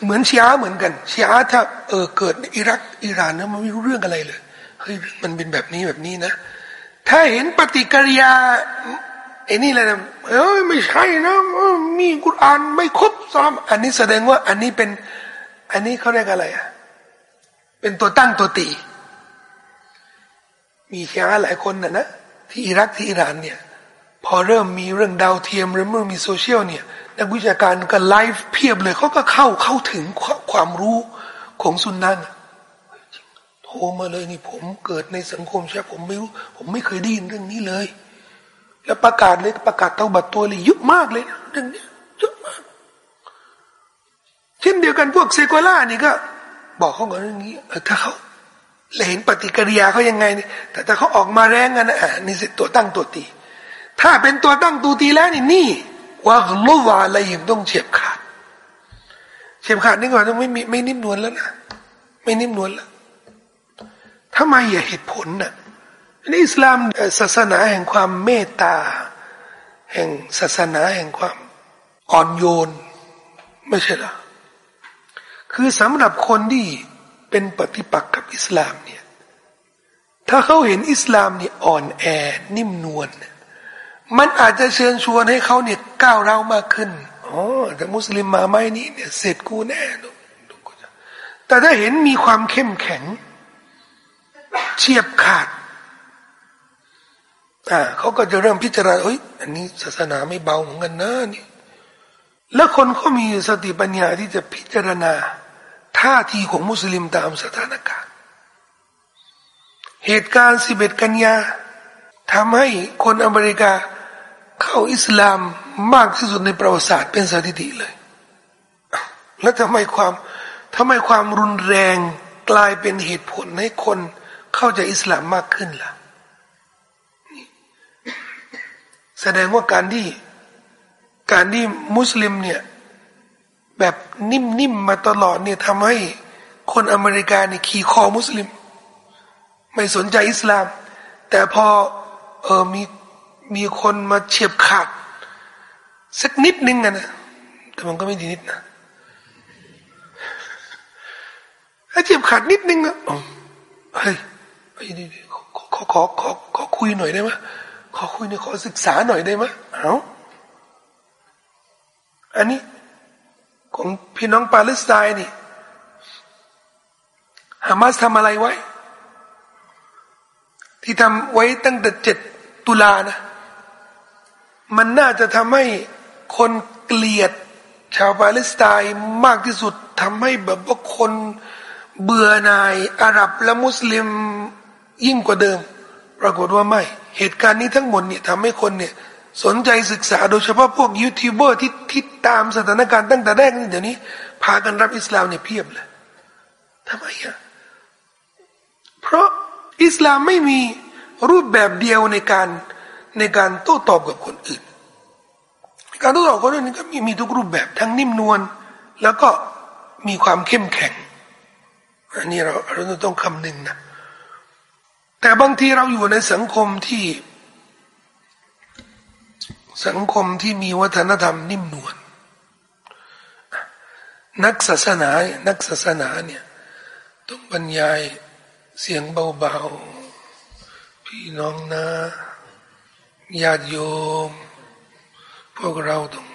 เหมือนชียเหมือนกันชียถ้าเออเกิดในอิรักอิหร่านนะมันไม่รู้เรื่องอะไรเลยเฮ้ยมันเป็นแบบนี้แบบนี้นะ ถ้าเห็นปฏิกิริยาไอ้นี่แหละเอ้ยไม่ใช่นะมีกุรอานไม่ครบซ้ำอันนี้แสดงว่า อันนี้เป็น อันนี้เขาเรียกอะไรอะ เป็นตัวตั้งตัวตี มีชียหลายคนนะนะที่อิรักที่อิหร่านเนี่ย พอเริ่มมีเรื่องดาวเทียมเริ่มมีโซเชียลเนี่ยนักวิชาการก็ไลฟ์เพียบเลยเขาก็เข้าเข้าถึงความรู้ของสุนนะโทรมาเลยนี่ผมเกิดในสังคมใช่ผมไม่รู้ ผมไม่เคยได้ยินเรื่องนี้เลย แล้วประกาศเลยประกาศเตาบัตตัวเลยเยอะมากเลยเรื่องนี้เยอะมาก เช่นเดียวกันพวก secular นี่ก็ บอกเขาก่อนเรื่องนี้ถ้าเขาเห็นปฏิกิริยาเขายังไงนี่แต่ถ้าเขาออกมาแรงกันนะอ่านี่สิตัวตั้งตัวตี ถ้าเป็นตัวตั้งตัวตีแล้วนี่นี่ว่าลุวาอะไรยิมต้องเฉียบขาดเฉียบขาดนี่ก่อนต้องไม่มีไม่นิ่มนวลแล้วนะไม่นิ่มนวลแล้วทำไมอย่าเหตุผลน่ะในอิสลามศาสนาแห่งความเมตตา แห่งศาสนาแห่งความอ่อนโยน ไม่ใช่หรอ คือสำหรับคนที่เป็นปฏิปักษ์กับอิสลามเนี่ยถ้าเขาเห็นอิสลามเนี่ยอ่อนแอนิ่มนวลมันอาจจะเชิญชวนให้เขาเนี่ยก้าวเรามากขึ้นอ๋อแต่มุสลิมมาไม่นี้เนี่ยเสร็จกูแน่แต่ถ้าเห็นมีความเข้มแข็ง เฉียบขาดอ่าเขาก็จะเริ่มพิจารณาเฮ้ยอันนี้ศาสนาไม่เบาเหมือนกันนะนี่ แล้วคนเขามีสติปัญญาที่จะพิจารณา ท่าทีของมุสลิมตามสถานการณ์ เหตุการณ์สิบเอ็ดกันยาทำให้คนอเมริกาเข้าอิสลามมากที่สุดในประวัติศาสตร์เป็นสถิติเลย แล้วทำไมความทำไมความรุนแรงกลายเป็นเหตุผลให้คนเข้าใจอิสลามมากขึ้นล่ะ แสดงว่าการที่การที่มุสลิมเนี่ย แบบนิ่มๆมาตลอดเนี่ยทำให้คนอเมริกาเนี่ยขี่คอมุสลิม ไม่สนใจอิสลาม แต่พอเออมีมีคนมาเฉียบขาด สักนิดนึงนะแต่มันก็ไม่ดีนิดนะถ้าเฉียบขาดนิดนึงนะเฮ้ยขอขอขอขอขอคุยหน่อยได้ไหมขอคุยหน่อยขอศึกษาหน่อยได้ไหมเอาอันนี้ ของพี่น้องปาเลสไตน์นี่ฮามาสทำอะไรไว้ ที่ทำไว้ตั้งแต่เจ็ดตุลานะ มันน่าจะทำให้คนเกลียดชาวปาเลสไตน์มากที่สุดทำให้แบบว่าคนเบื่อหน่ายอาหรับและมุสลิมยิ่งกว่าเดิม ปรากฏว่าไม่ เหตุการณ์นี้ทั้งหมดเนี่ยทำให้คนเนี่ย สนใจศึกษาโดยเฉพาะพวกยูทูบเบอร์ที่ที่ตามสถานการณ์ตั้งแต่แรกนี่เดี๋ยวนี้ พากันรับอิสลามเนี่ยเพียบเลยทำไมอะเพราะอิสลามไม่มีรูปแบบเดียวในการในการโต้ตอบกับคนอื่น การโต้ตอบคนอื่นก็มีมีทุกรูปแบบทั้งนิ่มนวลแล้วก็มีความเข้มแข็งอันนี้เราเราต้องคำนึงนะแต่บางทีเราอยู่ในสังคมที่ สังคมที่มีวัฒนธรรมนิ่มนวลนักศาสนา นักศาสนาเนี่ยต้องบรรยายเสียงเบาๆ พี่น้องนะญาติโยม พวกเราต้อง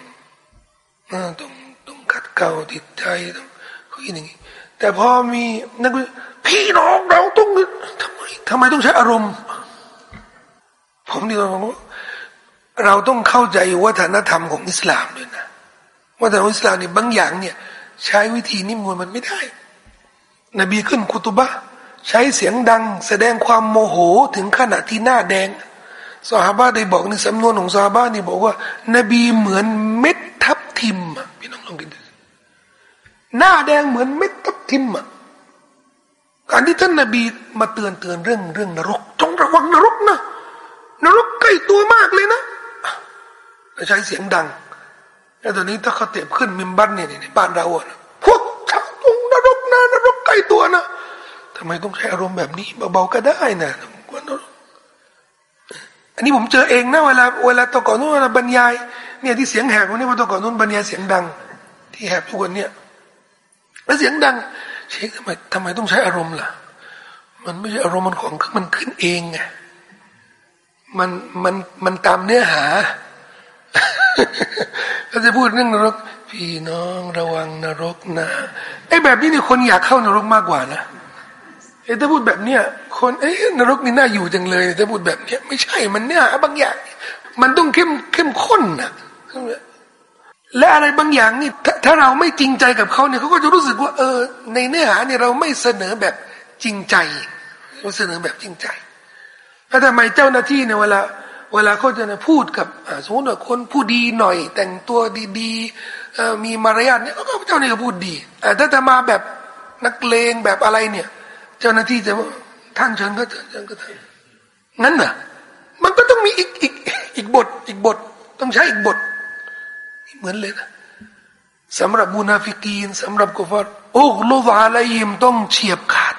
ต้องต้องขัดเกลาจิตใจต้องคุยอย่างนี้แต่พอมีนักพี่น้องเราต้องทำไมทำไมต้องใช้อารมณ์ ผมนี่เรา เราต้องเข้าใจวัฒนธรรมของอิสลามด้วยนะวัฒนธรรมอิสลามเนี่ยบางอย่างเนี่ยใช้วิธีนิ่มนวลมันไม่ได้ นบีขึ้นคุตุบะใช้เสียงดัง แสดงความโมโหถึงขณะที่หน้าแดงสาบาได้บอกในสำนวนของสาบานี่บอกว่า นบีเหมือนเม็ดทับทิมอะพี่น้องลองคิดดูหน้าแดงเหมือนเม็ดทับทิมอะการที่ท่านนบีมาเตือนเตือนเรื่องเรื่องนรกจงระวังนรกนะนรกใกล้ตัวมากเลยนะ ใช้เสียงดัง แล้วตอนนี้ถ้าเขาเตะขึ้นมิมบันเนี่ยในบ้านเราอะพวกนะนรกใกล้ตัวนะทำไมต้องใช้อารมณ์แบบนี้เบาๆก็ได้นะอันนี้ผมเจอเองนะเวลาเวลาตะก่อนนู้นเวลาบรรยายเนี่ยที่เสียงแหบวันนี้ว่าตะก่อนนู้นบรรยายเสียงดัง ที่แหบทุกวันเนี่ยแล้วเสียงดังเช็คทำไมทำไมต้องใช้อารมณ์ล่ะ มันไม่ใช่อารมณ์มันของมันขึ้นเองไงมันมันมันตามเนื้อหา เราจะพูดเรื่องนรก พี่น้องระวังนรกนะไอ้แบบนี้นี่คนอยากเข้านรกมากกว่านะไอ้ถ้าพูดแบบเนี้ยคนเอ้นรกนี่น่าอยู่จังเลยถ้าพูดแบบเนี้ยไม่ใช่มันเนี่ยบางอย่างมันต้องเข้มเข้มข้นนะและอะไรบางอย่างนี่ถถ้าเราไม่จริงใจกับเขาเนี่ยเขาก็จะรู้สึกว่า เออ ในเนื้อหาเนี่ยเราไม่เสนอแบบจริงใจเราเสนอแบบจริงใจแล้วทำไมเจ้าหน้าที่เนี่ยเวลา เวลาเขาจะพูดกับสมมติว่าคนผู้ดีหน่อย แต่งตัวดีๆมีมารยาทเนี่ยก็เจ้านี่ก็พูดดีแต่ถ้ามาแบบนักเลงแบบอะไรเนี่ย เจ้าหน้าที่จะท่านเชิญก็เชิญก็เชิญงั้นน่ะ มันก็ต้องมีอีกอีกอีกบท อีกบท ต้องใช้อีกบทเหมือนเลยนะสำหรับมุนาฟิกีนสำหรับกุฟาร์โอ้ลูกอะไรยิมต้องเฉียบขาด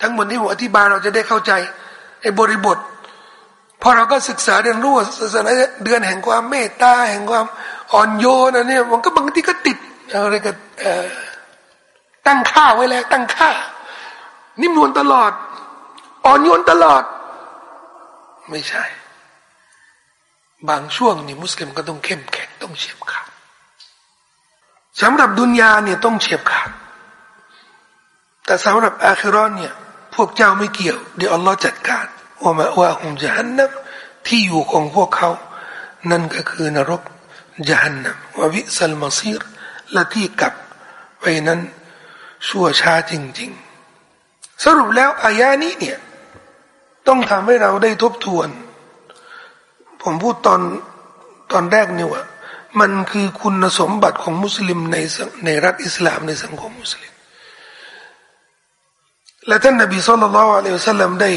ทั้งหมดที่ผมอธิบายเราจะได้เข้าใจไอ้บริบท พอเราก็ศึกษาเรียนรู้ศาสนาเดือนแห่งความเมตตาแห่งความอ่อนโยนนะเนี่ยมันก็บางทีก็ติดอะไรก็ตั้งค่าไว้แล้ว ตั้งค่า นิ่มนวลตลอด อ่อนโยนตลอด ไม่ใช่ บางช่วงนี่มุสลิมก็ต้องเข้มแข็งต้องเฉียบขาดสำหรับดุนยาเนี่ยต้องเฉียบขาดแต่สำหรับอาคิรอนเนี่ย พวกเจ้าไม่เกี่ยวเดี๋ยวอัลลอฮ์จัดการ ว่ามาว่าคงจะหันนับที่อยู่ของพวกเขา นั่นก็คือนรกจะหันนับว่าวิสัลมาซีรและที่กลับไปนั้นชั่วช้าจริง ๆ สรุปแล้วอายานี้เนี่ยต้องทำให้เราได้ทบทวน ผมพูดตอนตอนแรกนี่ว่ามันคือคุณสมบัติของมุสลิมในในรัฐอิสลามในสังคมมุสลิมและท่านนบีสุลต่านละอัลลอฮฺสัลลัมได้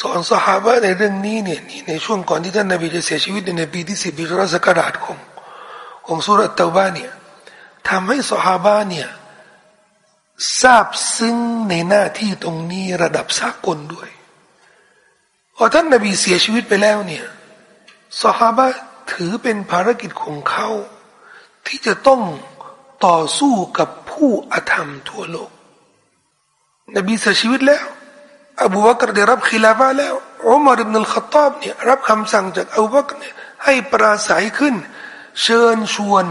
สอนสหายในเรื่องนี้เนี่ยในช่วงก่อนที่ท่านนบีจะเสียชีวิตในปีที่สิบปีรัสกราชของของสุรตตบ้าเนี่ยทำให้สหายเนี่ยทราบซึ้งในหน้าที่ตรงนี้ระดับสากลด้วยพอท่านนบีเสียชีวิตไปแล้วเนี่ยสหายถือเป็นภารกิจของเขา ที่จะต้องต่อสู้กับผู้อธรรมทั่วโลก นบีเสียชีวิตแล้ว อบูบักรได้รับขิลาฟะแล้วอุมารอิบนุลขตอบเนี่ยรับคำสั่งจากอบูบักรเนี่ยให้ปราศัยขึ้น เชิญชวน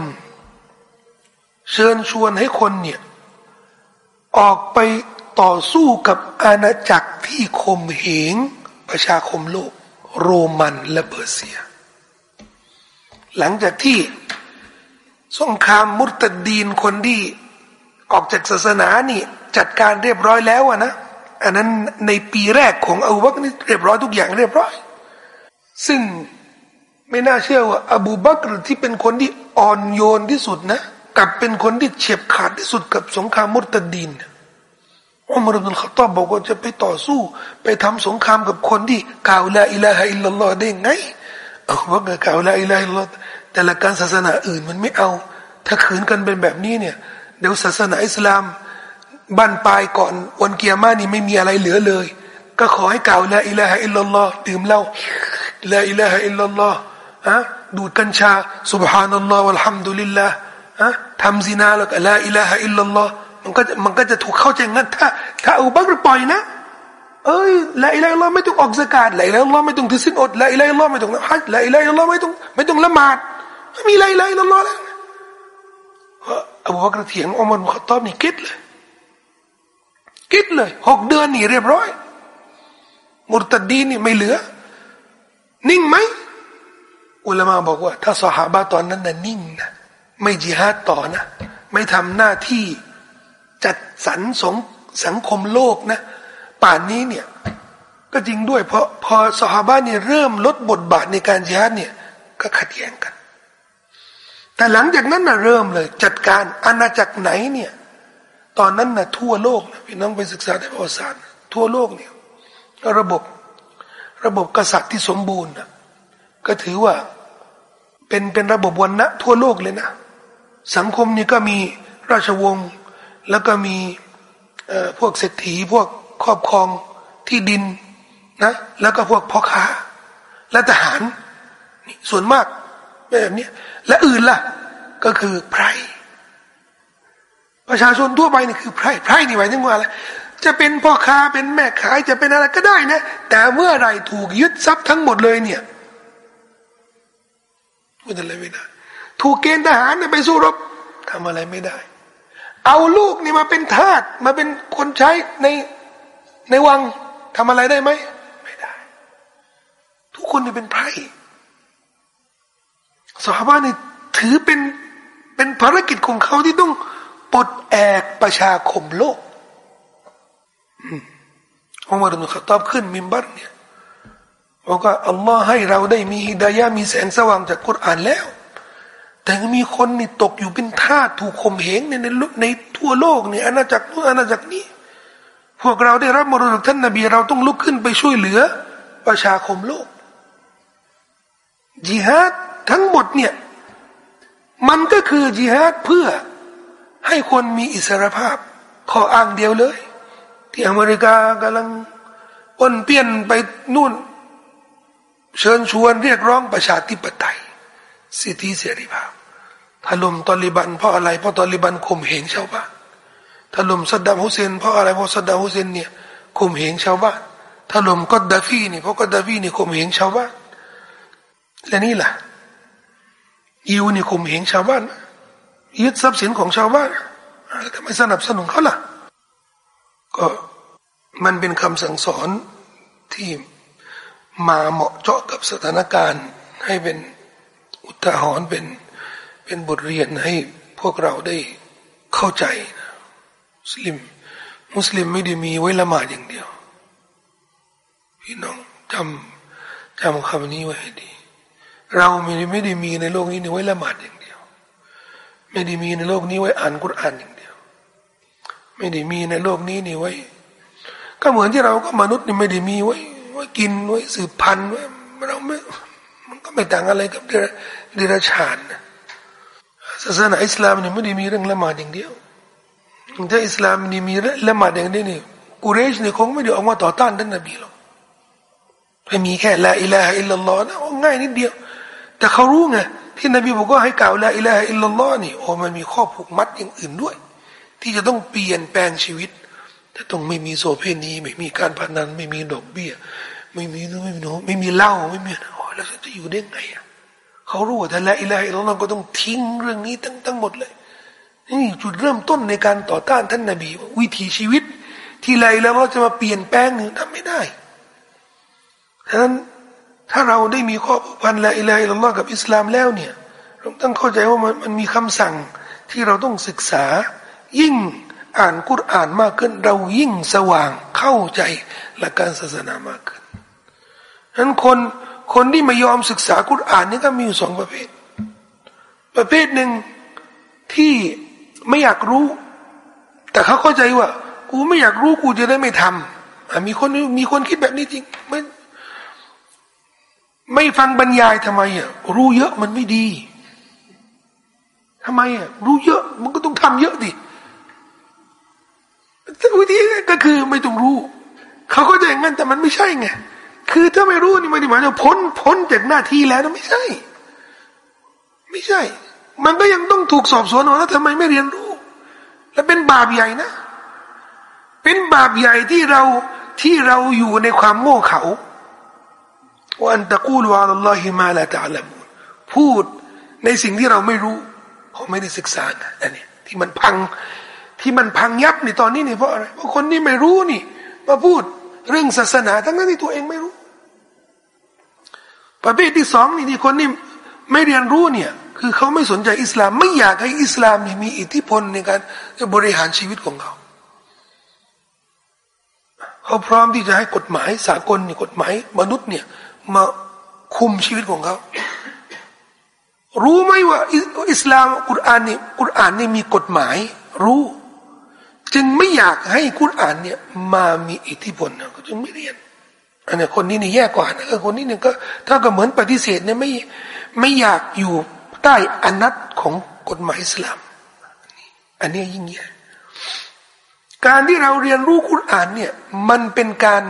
เชิญชวนให้คนเนี่ยออกไปต่อสู้กับอาณาจักรที่คมเหงประชาคมโลก โรมันและเปอร์เซีย หลังจากที่สงครามมุตตดีนคนที่ออกจากศาสนานี่ จัดการเรียบร้อยแล้วอะนะ อันนั้นในปีแรกของอบูบักรนี่เรียบร้อยทุกอย่างเรียบร้อย ซึ่งไม่น่าเชื่อว่า อบูบักรที่เป็นคนที่อ่อนโยนที่สุดนะกับเป็นคนที่เฉียบขาดที่สุดกับสงครามมุตดินอุมรุบินขตอบบอกว่าจะไปต่อสู้ ไปทำสงครามกับคนที่กล่าวละอิละฮะอิลลัลลอฮ์ได้ไงเอาว่ากล่าวละอิละฮะอิลลัลลอฮ์แต่ละการศาสนาอื่นมันไม่เอา ถ้าขืนกันเป็นแบบนี้เนี่ยเดี๋ยวศาสนาอิสลาม บั้นปลายก่อนวันเกียร์มานี่ไม่มีอะไรเหลือเลย ก็ขอให้กล่าวละอิละฮะอิลลัลลอฮ์ดื่มเหล้าละอิละฮะอิลลัลลอฮ์อะดูดกัญชาสุบฮานัลลอฮ์วัลฮัมดุลิลลาห์อะทำซินาแล้วก็ละอิละฮะอิลลัลลอฮ์มันก็มันก็จะถูกเข้าใจงั้นถ้า ถ้าอุบักรปล่อยนะ เอ้ยละอิละอิลลอฮ์ไม่ต้องออกสกาดละอิละอิลลอฮ์ไม่ต้องถือสินอดละอิละอิลลอฮ์ไม่ต้องฮัจละอิละอิลลอฮ์ไม่ต้องไม่ต้องละหมาดไม่มีละอิละอิลลอฮ์แล้วอบูบักรเถีย งอุมารมุขตอบนี่คิดเลยหกเดือนนี่เรียบร้อย มุตดีนี่ไม่เหลือ นิ่งไหมอุลามาบอกว่า ถ้าสหาบะตอนนั้นน่ะนิ่งนะไม่จิฮาดต่อนะ ไม่ทำหน้าที่จัดสรรสงสังคมโลกนะ ป่านนี้เนี่ย ก็จริงด้วย เพราะพอสหาบะเนี่ยเริ่มลดบทบาทในการจิฮาดเนี่ย ก็ขัดแย้งกัน แต่หลังจากนั้นนะเริ่มเลย จัดการอาณาจักรไหนเนี่ย ตอนนั้นนะทั่วโลกนะพี่น้องไปศึกษาในประวัติศาสตร์ทั่วโลกเนี่ยระบบระบบกษัตริย์ที่สมบูรณ์นะก็ถือว่าเป็นเป็นระบบวันนะทั่วโลกเลยนะ สังคมนี่ก็มีราชวงศ์แล้วก็มีพวกเศรษฐีพวกครอบครองที่ดินนะแล้วก็พวกพ่อค้า และทหารส่วนมากแบบนี้และอื่นล่ะ ก็คือไพร ประชาชนทั่วไปนี่คือไพร่ไพร่นี่หมายถึงว่าอะไรจะเป็นพ่อค้าเป็นแม่ขายจะเป็นอะไรก็ได้นะ แต่เมื่อไรถูกยึดทรัพย์ทั้งหมดเลยเนี่ยพูดอะไรไม่ได้ถูกเกณฑ์ทหารไปสู้รบทำอะไรไม่ได้ เอาลูกนี่มาเป็นทาสมาเป็นคนใช้ในในวังทำอะไรได้ไหมไม่ได้ ทุกคนนี่เป็นไพร่สหบ้านนี่ถือเป็นเป็นภารกิจของเขาที่ต้อง ปลดแอกประชาคมโลกอุมารนุขตอบขึ้นมิมบัตเนี่ยบอกว่าอัลลอฮ์ให้เราได้มีฮิดายะมีแสงสว่างจากกุรอานแล้ว แต่มีคนนี่ตกอยู่เป็นทาสถูกข่มเหงในในในทั่วโลกเนี่ยอาณาจักรนู้นอาณาจักรนี้ พวกเราได้รับมรดกท่านนบีเราต้องลุกขึ้นไปช่วยเหลือ ประชาคมโลกจิฮาดทั้งหมดเนี่ย มันก็คือจิฮาดเพื่อ ให้คนมีอิสรภาพ ขออ้างเดียวเลย ที่อเมริกากำลังอ้นเปี้ยนไปนู่น เชิญชวนเรียกร้องประชาธิปไตย สิทธิเสรีภาพถล่มตอลิบันเพราะอะไรเพราะตอลิบันข่มเหงชาวบ้านถล่มซัดดัมฮุเซนเพราะอะไรเพราะซัดดัมฮุเซนเนี่ยข่มเหงชาวบ้านถล่มกอดดาฟีนี่เพราะกอดดาฟีนี่ข่มเหงชาวบ้านและนี่แหละยิวนี่ข่มเหงชาวบ้าน ยึดทรัพย์สินของชาวบ้านแล้วทำไมสนับสนุนเขาล่ะ ก็มันเป็นคำสั่งสอนที่มาเหมาะเจาะกับสถานการณ์ให้เป็นอุทาหรณ์เป็นเป็นบทเรียนให้พวกเราได้เข้าใจนะมุสลิม มุสลิมไม่ได้มีไว้ละหมาดอย่างเดียว พี่น้องจำจำคำนี้ไว้ให้ดี เราไม่ได้ไม่ได้มีในโลกนี้ไว้ละหมาดอย่าง ไม่ได้มีในโลกนี้ไว้อ่านกุรอานอย่างเดียว ไม่ได้มีในโลกนี้นี่ไว้ ก็เหมือนที่เราก็มนุษย์นี่ไม่ได้มีไว้ไว้กินไว้สืบพันธุ์ไว้เราไม่มันก็ไม่ต่างอะไรกับเดรัจฉานศาสนาอิสลามเนี่ยไม่ได้มีเรื่องละหมาดอย่างเดียวถ้าอิสลามนี่มีละหมาดอย่างเดียวนี่กุเรชเนี่ยคงไม่ได้ออกมาต่อต้านท่านนบีหรอกไม่มีแค่لا إله إلا الله นะง่ายนิดเดียว แต่เขารู้ไง ที่นบีบอกว่าให้กล่าวلا إله إلا الله นี่โอ้มันมีข้อผูกมัดอย่างอื่นด้วย ที่จะต้องเปลี่ยนแปลงชีวิตถ้าต้องไม่มีโสเภณีไม่มีการพนัน ไม่มีดอกเบี้ย ไม่มีไม่มีโนไม่มีเหล้าไม่มีโอ้แล้วจะอยู่ได้ไงอะเขารู้ว่าแต่ละอิละฮอิลลัลลอฮ์ก็ต้องทิ้งเรื่องนี้ทั้งทั้งหมดเลยนี่จุดเริ่มต้นในการต่อต้านท่านนบี วิถีชีวิต ที่ไรแล้วเราจะมาเปลี่ยนแปลงนึ่ทำไม่ได้ฉะนั้น ถ้าเราได้มีข้อผูกพันละอิละอิลลอกับอิสลามแล้วเนี่ยเราต้องเข้าใจว่ามันมันมีคำสั่งที่เราต้องศึกษา ยิ่งอ่านกุรอ่านมากขึ้น เรายิ่งสว่างเข้าใจหลักการศาสนามากขึ้นฉะนั้นคนคนที่ไม่ยอมศึกษากุรอ่านนี่ก็มีอยู่สองประเภท ประเภทหนึ่งที่ไม่อยากรู้ แต่เขาเข้าใจว่า กูไม่อยากรู้กูจะได้ไม่ทำมีคนมีคนคิดแบบนี้จริงไม่ ไม่ฟังบรรยายทำไมอะรู้เยอะมันไม่ดีทำไมอะรู้เยอะมันก็ต้องทำเยอะดิวิธีก็คือไม่ต้องรู้ เขาก็จะอย่างนั้นแต่มันไม่ใช่ไงคือถ้าไม่รู้นี่ไม่ได้หมายถึงพ้นพ้นจากหน้าที่แล้วนะไม่ใช่ ไม่ใช่ มันก็ยังต้องถูกสอบสวนว่าทำไมไม่เรียนรู้ และเป็นบาปใหญ่นะ เป็นบาปใหญ่ที่เราที่เราอยู่ในความโง่เขลา ว่าอันตะกูลวาอัลลอฮิมาละตะลามูพูดในสิ่งที่เราไม่รู้เขาไม่ได้ศึกษาอันนี้ที่มันพังที่มันพังยับในตอนนี้นี่เพราะอะไรเพราะคนที่ไม่รู้นี่ มาพูดเรื่องศาสนา ทั้งนั้นที่ตัวเองไม่รู้ ประเภทที่สองนี่ที่คนนี่ไม่เรียนรู้เนี่ย คือเขาไม่สนใจอิสลาม ไม่อยากให้อิสลามมีอิทธิพลในการบริหารชีวิตของเขาเขาพร้อมที่จะให้กฎหมายสากลเนี่ยกฎหมายมนุษย์เนี่ย มาคุมชีวิตของเขารู้ไหมว่าอิสลามกุรอานนี่กุรอานนี่มีกฎหมาย รู้ จึงไม่อยากให้กุรอานเนี่ยมามีอิทธิพลเขาจึงไม่เรียนอันนี้คนนี้นี่แย่กว่านะคนนี้เนี่ยก็ถ้าก็เหมือนปฏิเสธเนี่ยไม่ไม่อยากอยู่ใต้อนัตของกฎหมายอิสลาม อันนี้ยิ่งใหญ่การที่เราเรียนรู้คุรานเนี่ยมันเป็นการ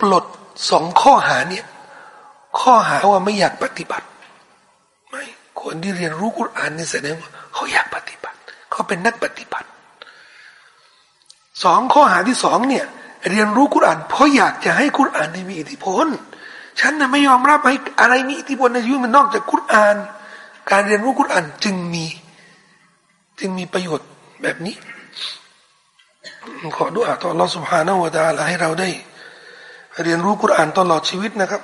ปลด สองข้อหาเนี่ยข้อหาว่าไม่อยากปฏิบัติไม่คนที่เรียนรู้คุรานนี่แสดงว่าเขาอยากปฏิบัติ เขาเป็นนักปฏิบัติสองข้อหาที่สองเนี่ยเรียนรู้คุราน เพราะอยากจะให้คุรานมีอิทธิพลฉันน่ะไม่ยอมรับให้อะไรมีอิทธิพลในชีวิตมันนอกจากคุราน การเรียนรู้คุรานจึงมี จึงมีประโยชน์แบบนี้ขอดุอาต่อ Allah سبحانه และ تعالى ให้เราได้ เรียนรู้กุรอานตลอดชีวิตนะครับ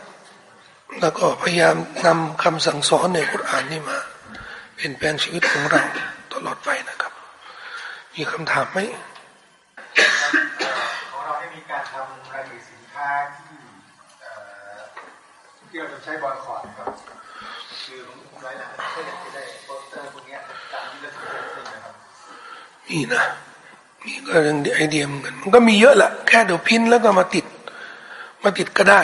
แล้วก็พยายามนำคำสั่งสอนในกุรอานนี่มาเปลี่ยนแปลงชีวิตของเราตลอดไปนะครับ มีคำถามไหมของเราได้มีการทำรายสินค้าที่ที่เราจะใช้บอลคอร์ดครับคือผมไว้นะถ้าอยากจะได้โปสเตอร์พวกนี้การที่จะทำนะครับมีนะมีก็เรื่องไอเดียเหมือนกันมันก็มีเยอะแหละแค่เดี๋ยวพินแล้วก็มาติด มาติดก็ได้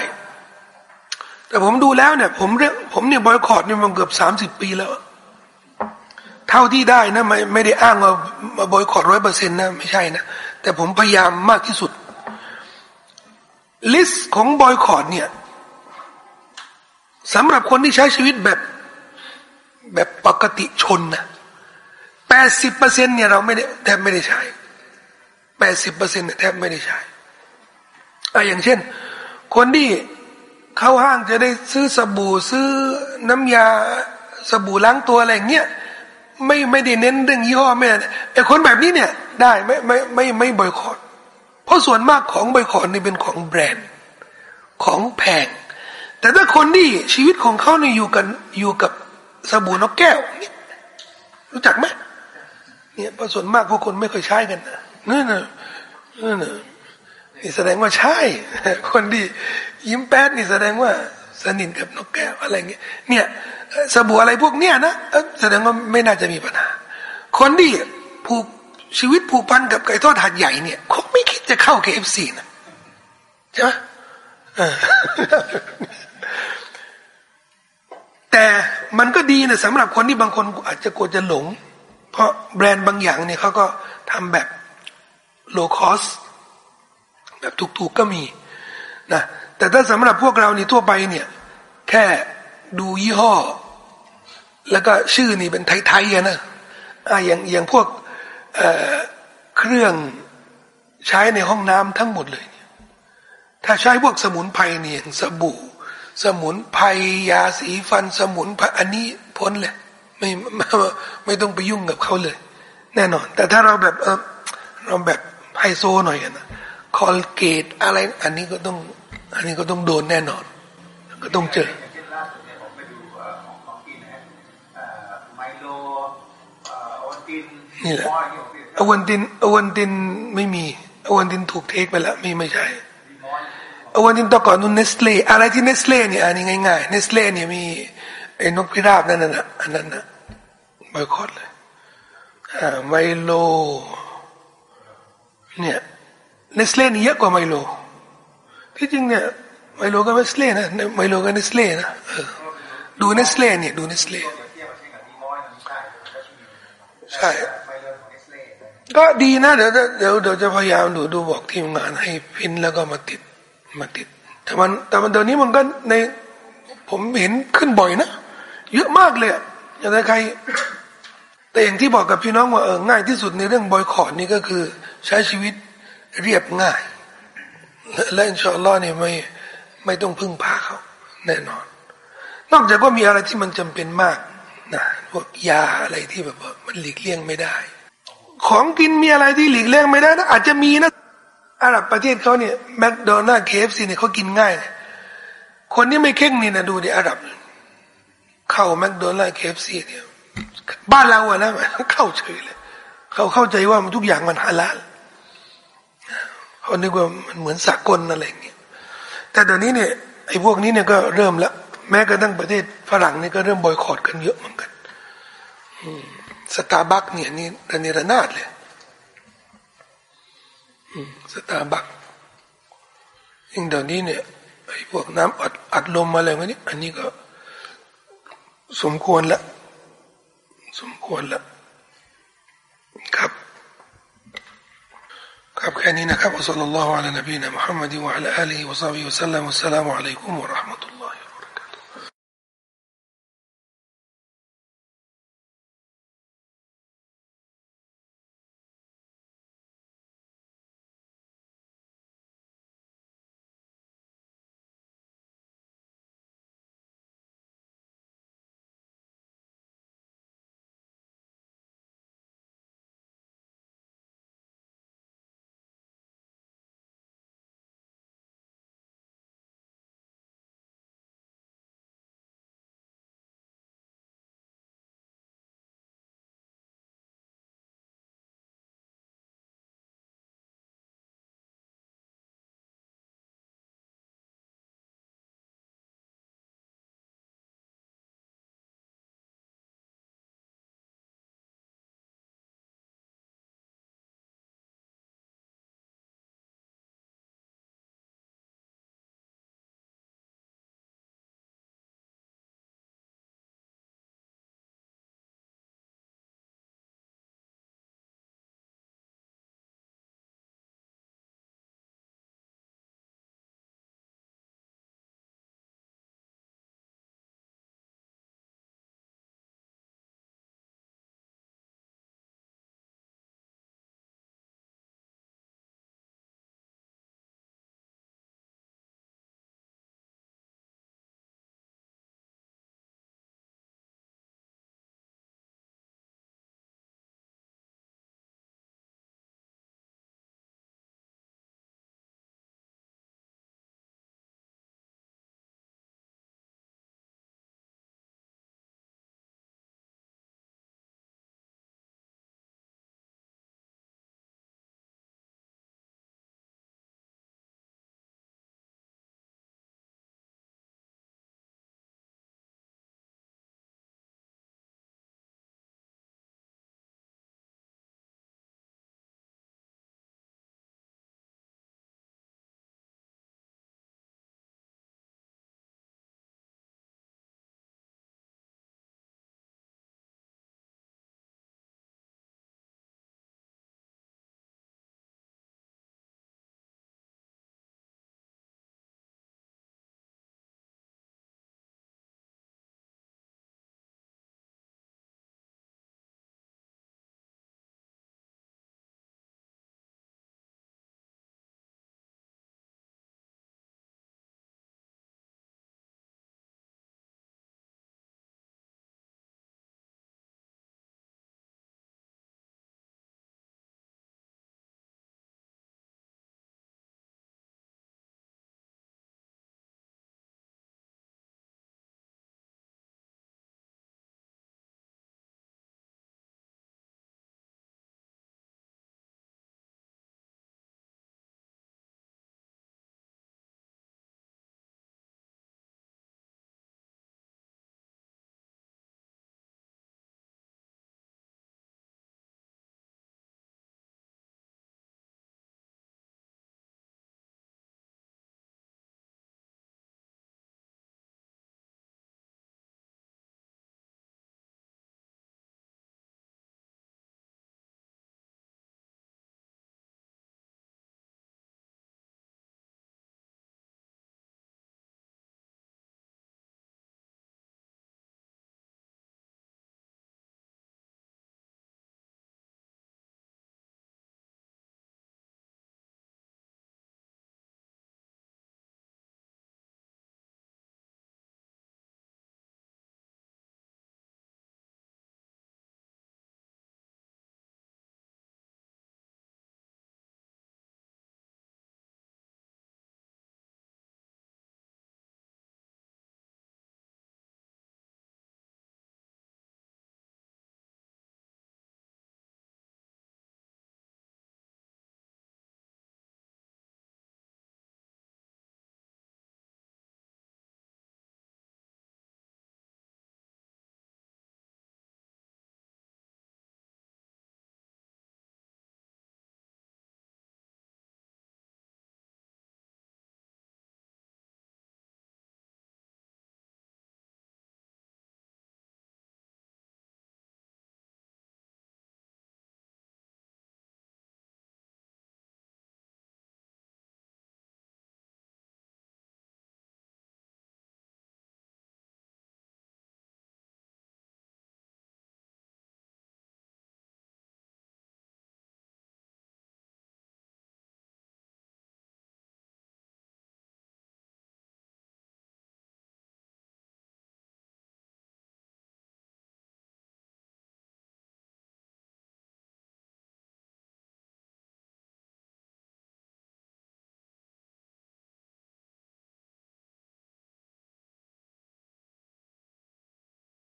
แต่ผมดูแล้วเนี่ย ผมเรื่องผมเนี่ยบอยคอรดเนี่ยมันเกือบสามสิบปีแล้ว เท่าที่ได้นะไม่ไม่ได้อ้างว่ามาบอยคอรดร้อยเปอร์เซ็นต์นะไม่ใช่นะแต่ผมพยายามมากที่สุด list ของบอยคอตเนี่ยสำหรับคนที่ใช้ชีวิตแบบแบบปกติชนนะแปดสิบเปอร์เซ็นต์เนี่ยเราไม่ได้แทบไม่ได้ใช้แปดสิบเปอร์เซ็นต์แทบไม่ได้ใช้อะอย่างเช่น คนที่เข้าห้างจะได้ซื้อสบู่ซื้อน้ำยาสบู่ล้างตัวอะไรเงี้ยไม่ไม่ได้เน้นเรื่องยี่ห้อไม่ไอ้คนแบบนี้เนี่ย ได้ไม่ไม่ไม่ไม่บอยคอรเพราะส่วนมากของบอยคอรนี่เป็นของแบรนด์ของแพง แต่ถ้าคนที่ชีวิตของเขาเนี่ยอยู่กันอยู่กับสบู่นกแก้วเนี่ยรู้จักไหมเนี่ยเพราะส่วนมากพวกคนไม่เคยใช้กันนะนั่นน่ะนั่นน่ะ นี่แสดงว่าใช่ คนที่ยิ้มแป๊ดนี่แสดงว่าสนิทกับนกแก้วอะไรเงี้ยเนี่ยสบู่อะไรพวกเนี้ยนะแสดงว่าไม่น่าจะมีปัญหา คนที่ผูกชีวิตผูกพันกับไก่ทอดหาดใหญ่เนี่ยเขาไม่คิดจะเข้าเคเอฟซีนะใช่ไหมแต่มันก็ดีนะสำหรับคนที่บางคนอาจจะกลัวจะหลง เพราะแบรนด์บางอย่างเนี่ยเขาก็ทำแบบ low cost แบบถูกๆก็มีนะแต่ถ้าสำหรับพวกเรานี่ทั่วไปเนี่ย แค่ดูยี่ห้อ แล้วก็ชื่อนี่เป็นไทยๆนะอ่าอย่างอย่างพวกเเครื่องใช้ในห้องน้ำทั้งหมดเลย ถ้าใช้พวกสมุนไพรเนี่ยสบู่ สมุนไพรยาสีฟัน สมุนไพรอันนี้พ้นเลยไม่ไม่ไม่ต้องไปยุ่งกับเขาเลย แน่นอน แต่ถ้าเราแบบเออเราแบบไฮโซหน่อยนะ คอลเกตอะไร อันนี้ก็ต้อง อันนี้ก็ต้องโดนแน่นอน ก็ต้องเจอนี่แหละโอวัลตินโอวัลตินไม่มีโอวัลตินถูก take ไปแล้วไม่ไม่ใช่โอวัลตินแต่ก่อนนู้นเนสเล่อะไรที่เนสเล่เนี่ยอันนี้ง่ายๆเนสเล่เนี่ยมีไอ้นกพิราบนั่นน่ะอันนั้นน่ะบอยคอตเลยอ่าไมโลเนี่ย เนสเล่นี่เยอะกว่าไมโล ที่จริงเนี่ยไมโลก็เนสเล่นะไมโลก็เนสเล่นะดูเนสเล่เนี่ยดูเนสเล่ใช่ก็ดีนะเดี๋ยวเดี๋ยวเดี๋ยวจะพยายามดูดูบอกทีมงานให้พินแล้วก็มาติดมาติด แต่มันแต่มันเดี๋ยวนี้มันก็ในผมเห็นขึ้นบ่อยนะ เยอะมากเลยอย่างไรใคร แต่อย่างที่บอกกับพี่น้องว่าเออง่ายที่สุดในเรื่องบอยคอรดนี่ก็คือ ใช้ชีวิต เรียบง่าย และอินชาอัลลอฮ์เนี่ยไม่ไม่ต้องพึ่งพาเขา แน่นอน นอกจากว่ามีอะไรที่มันจำเป็นมากนะพวกยาอะไรที่แบบว่ามันหลีกเลี่ยงไม่ได้ ของกินมีอะไรที่หลีกเลี่ยงไม่ได้นะอาจจะมีนะอาหรับประเทศเขาเนี่ยแมคโดนัลด์เคฟซีเนี่ยเขากินง่าย คนที่ไม่เคร่งนี่นะดูดิอาหรับ เข้า McDonald's KFC เนี่ยบ้านเราอะนะเข้าเฉยเลย เขาเข้าใจว่ามันทุกอย่างมันฮาลาล เขานึกว่ามันเหมือนสากลอะไรอย่างเงี้ยแต่เดี๋ยวนี้เนี่ยไอ้พวกนี้เนี่ยก็เริ่มละแม้กระทั่งประเทศฝรั่งนี่ก็เริ่มบอยคอตกันเยอะเหมือนกันอืมสตาร์บัคเนี่ยนี่ระเนระนาดเลยสตาร์บัคยิ่งเดี๋ยวนี้เนี่ยไอ้พวกน้ำอัดอัดลมอะไรเงี้ยอันนี้ก็สมควรละ สมควรละ كاب كانينا كاب صلى الله على نبينا محمد وعلى آله وصحبه وسلم. والسلام عليكم ورحمة الله.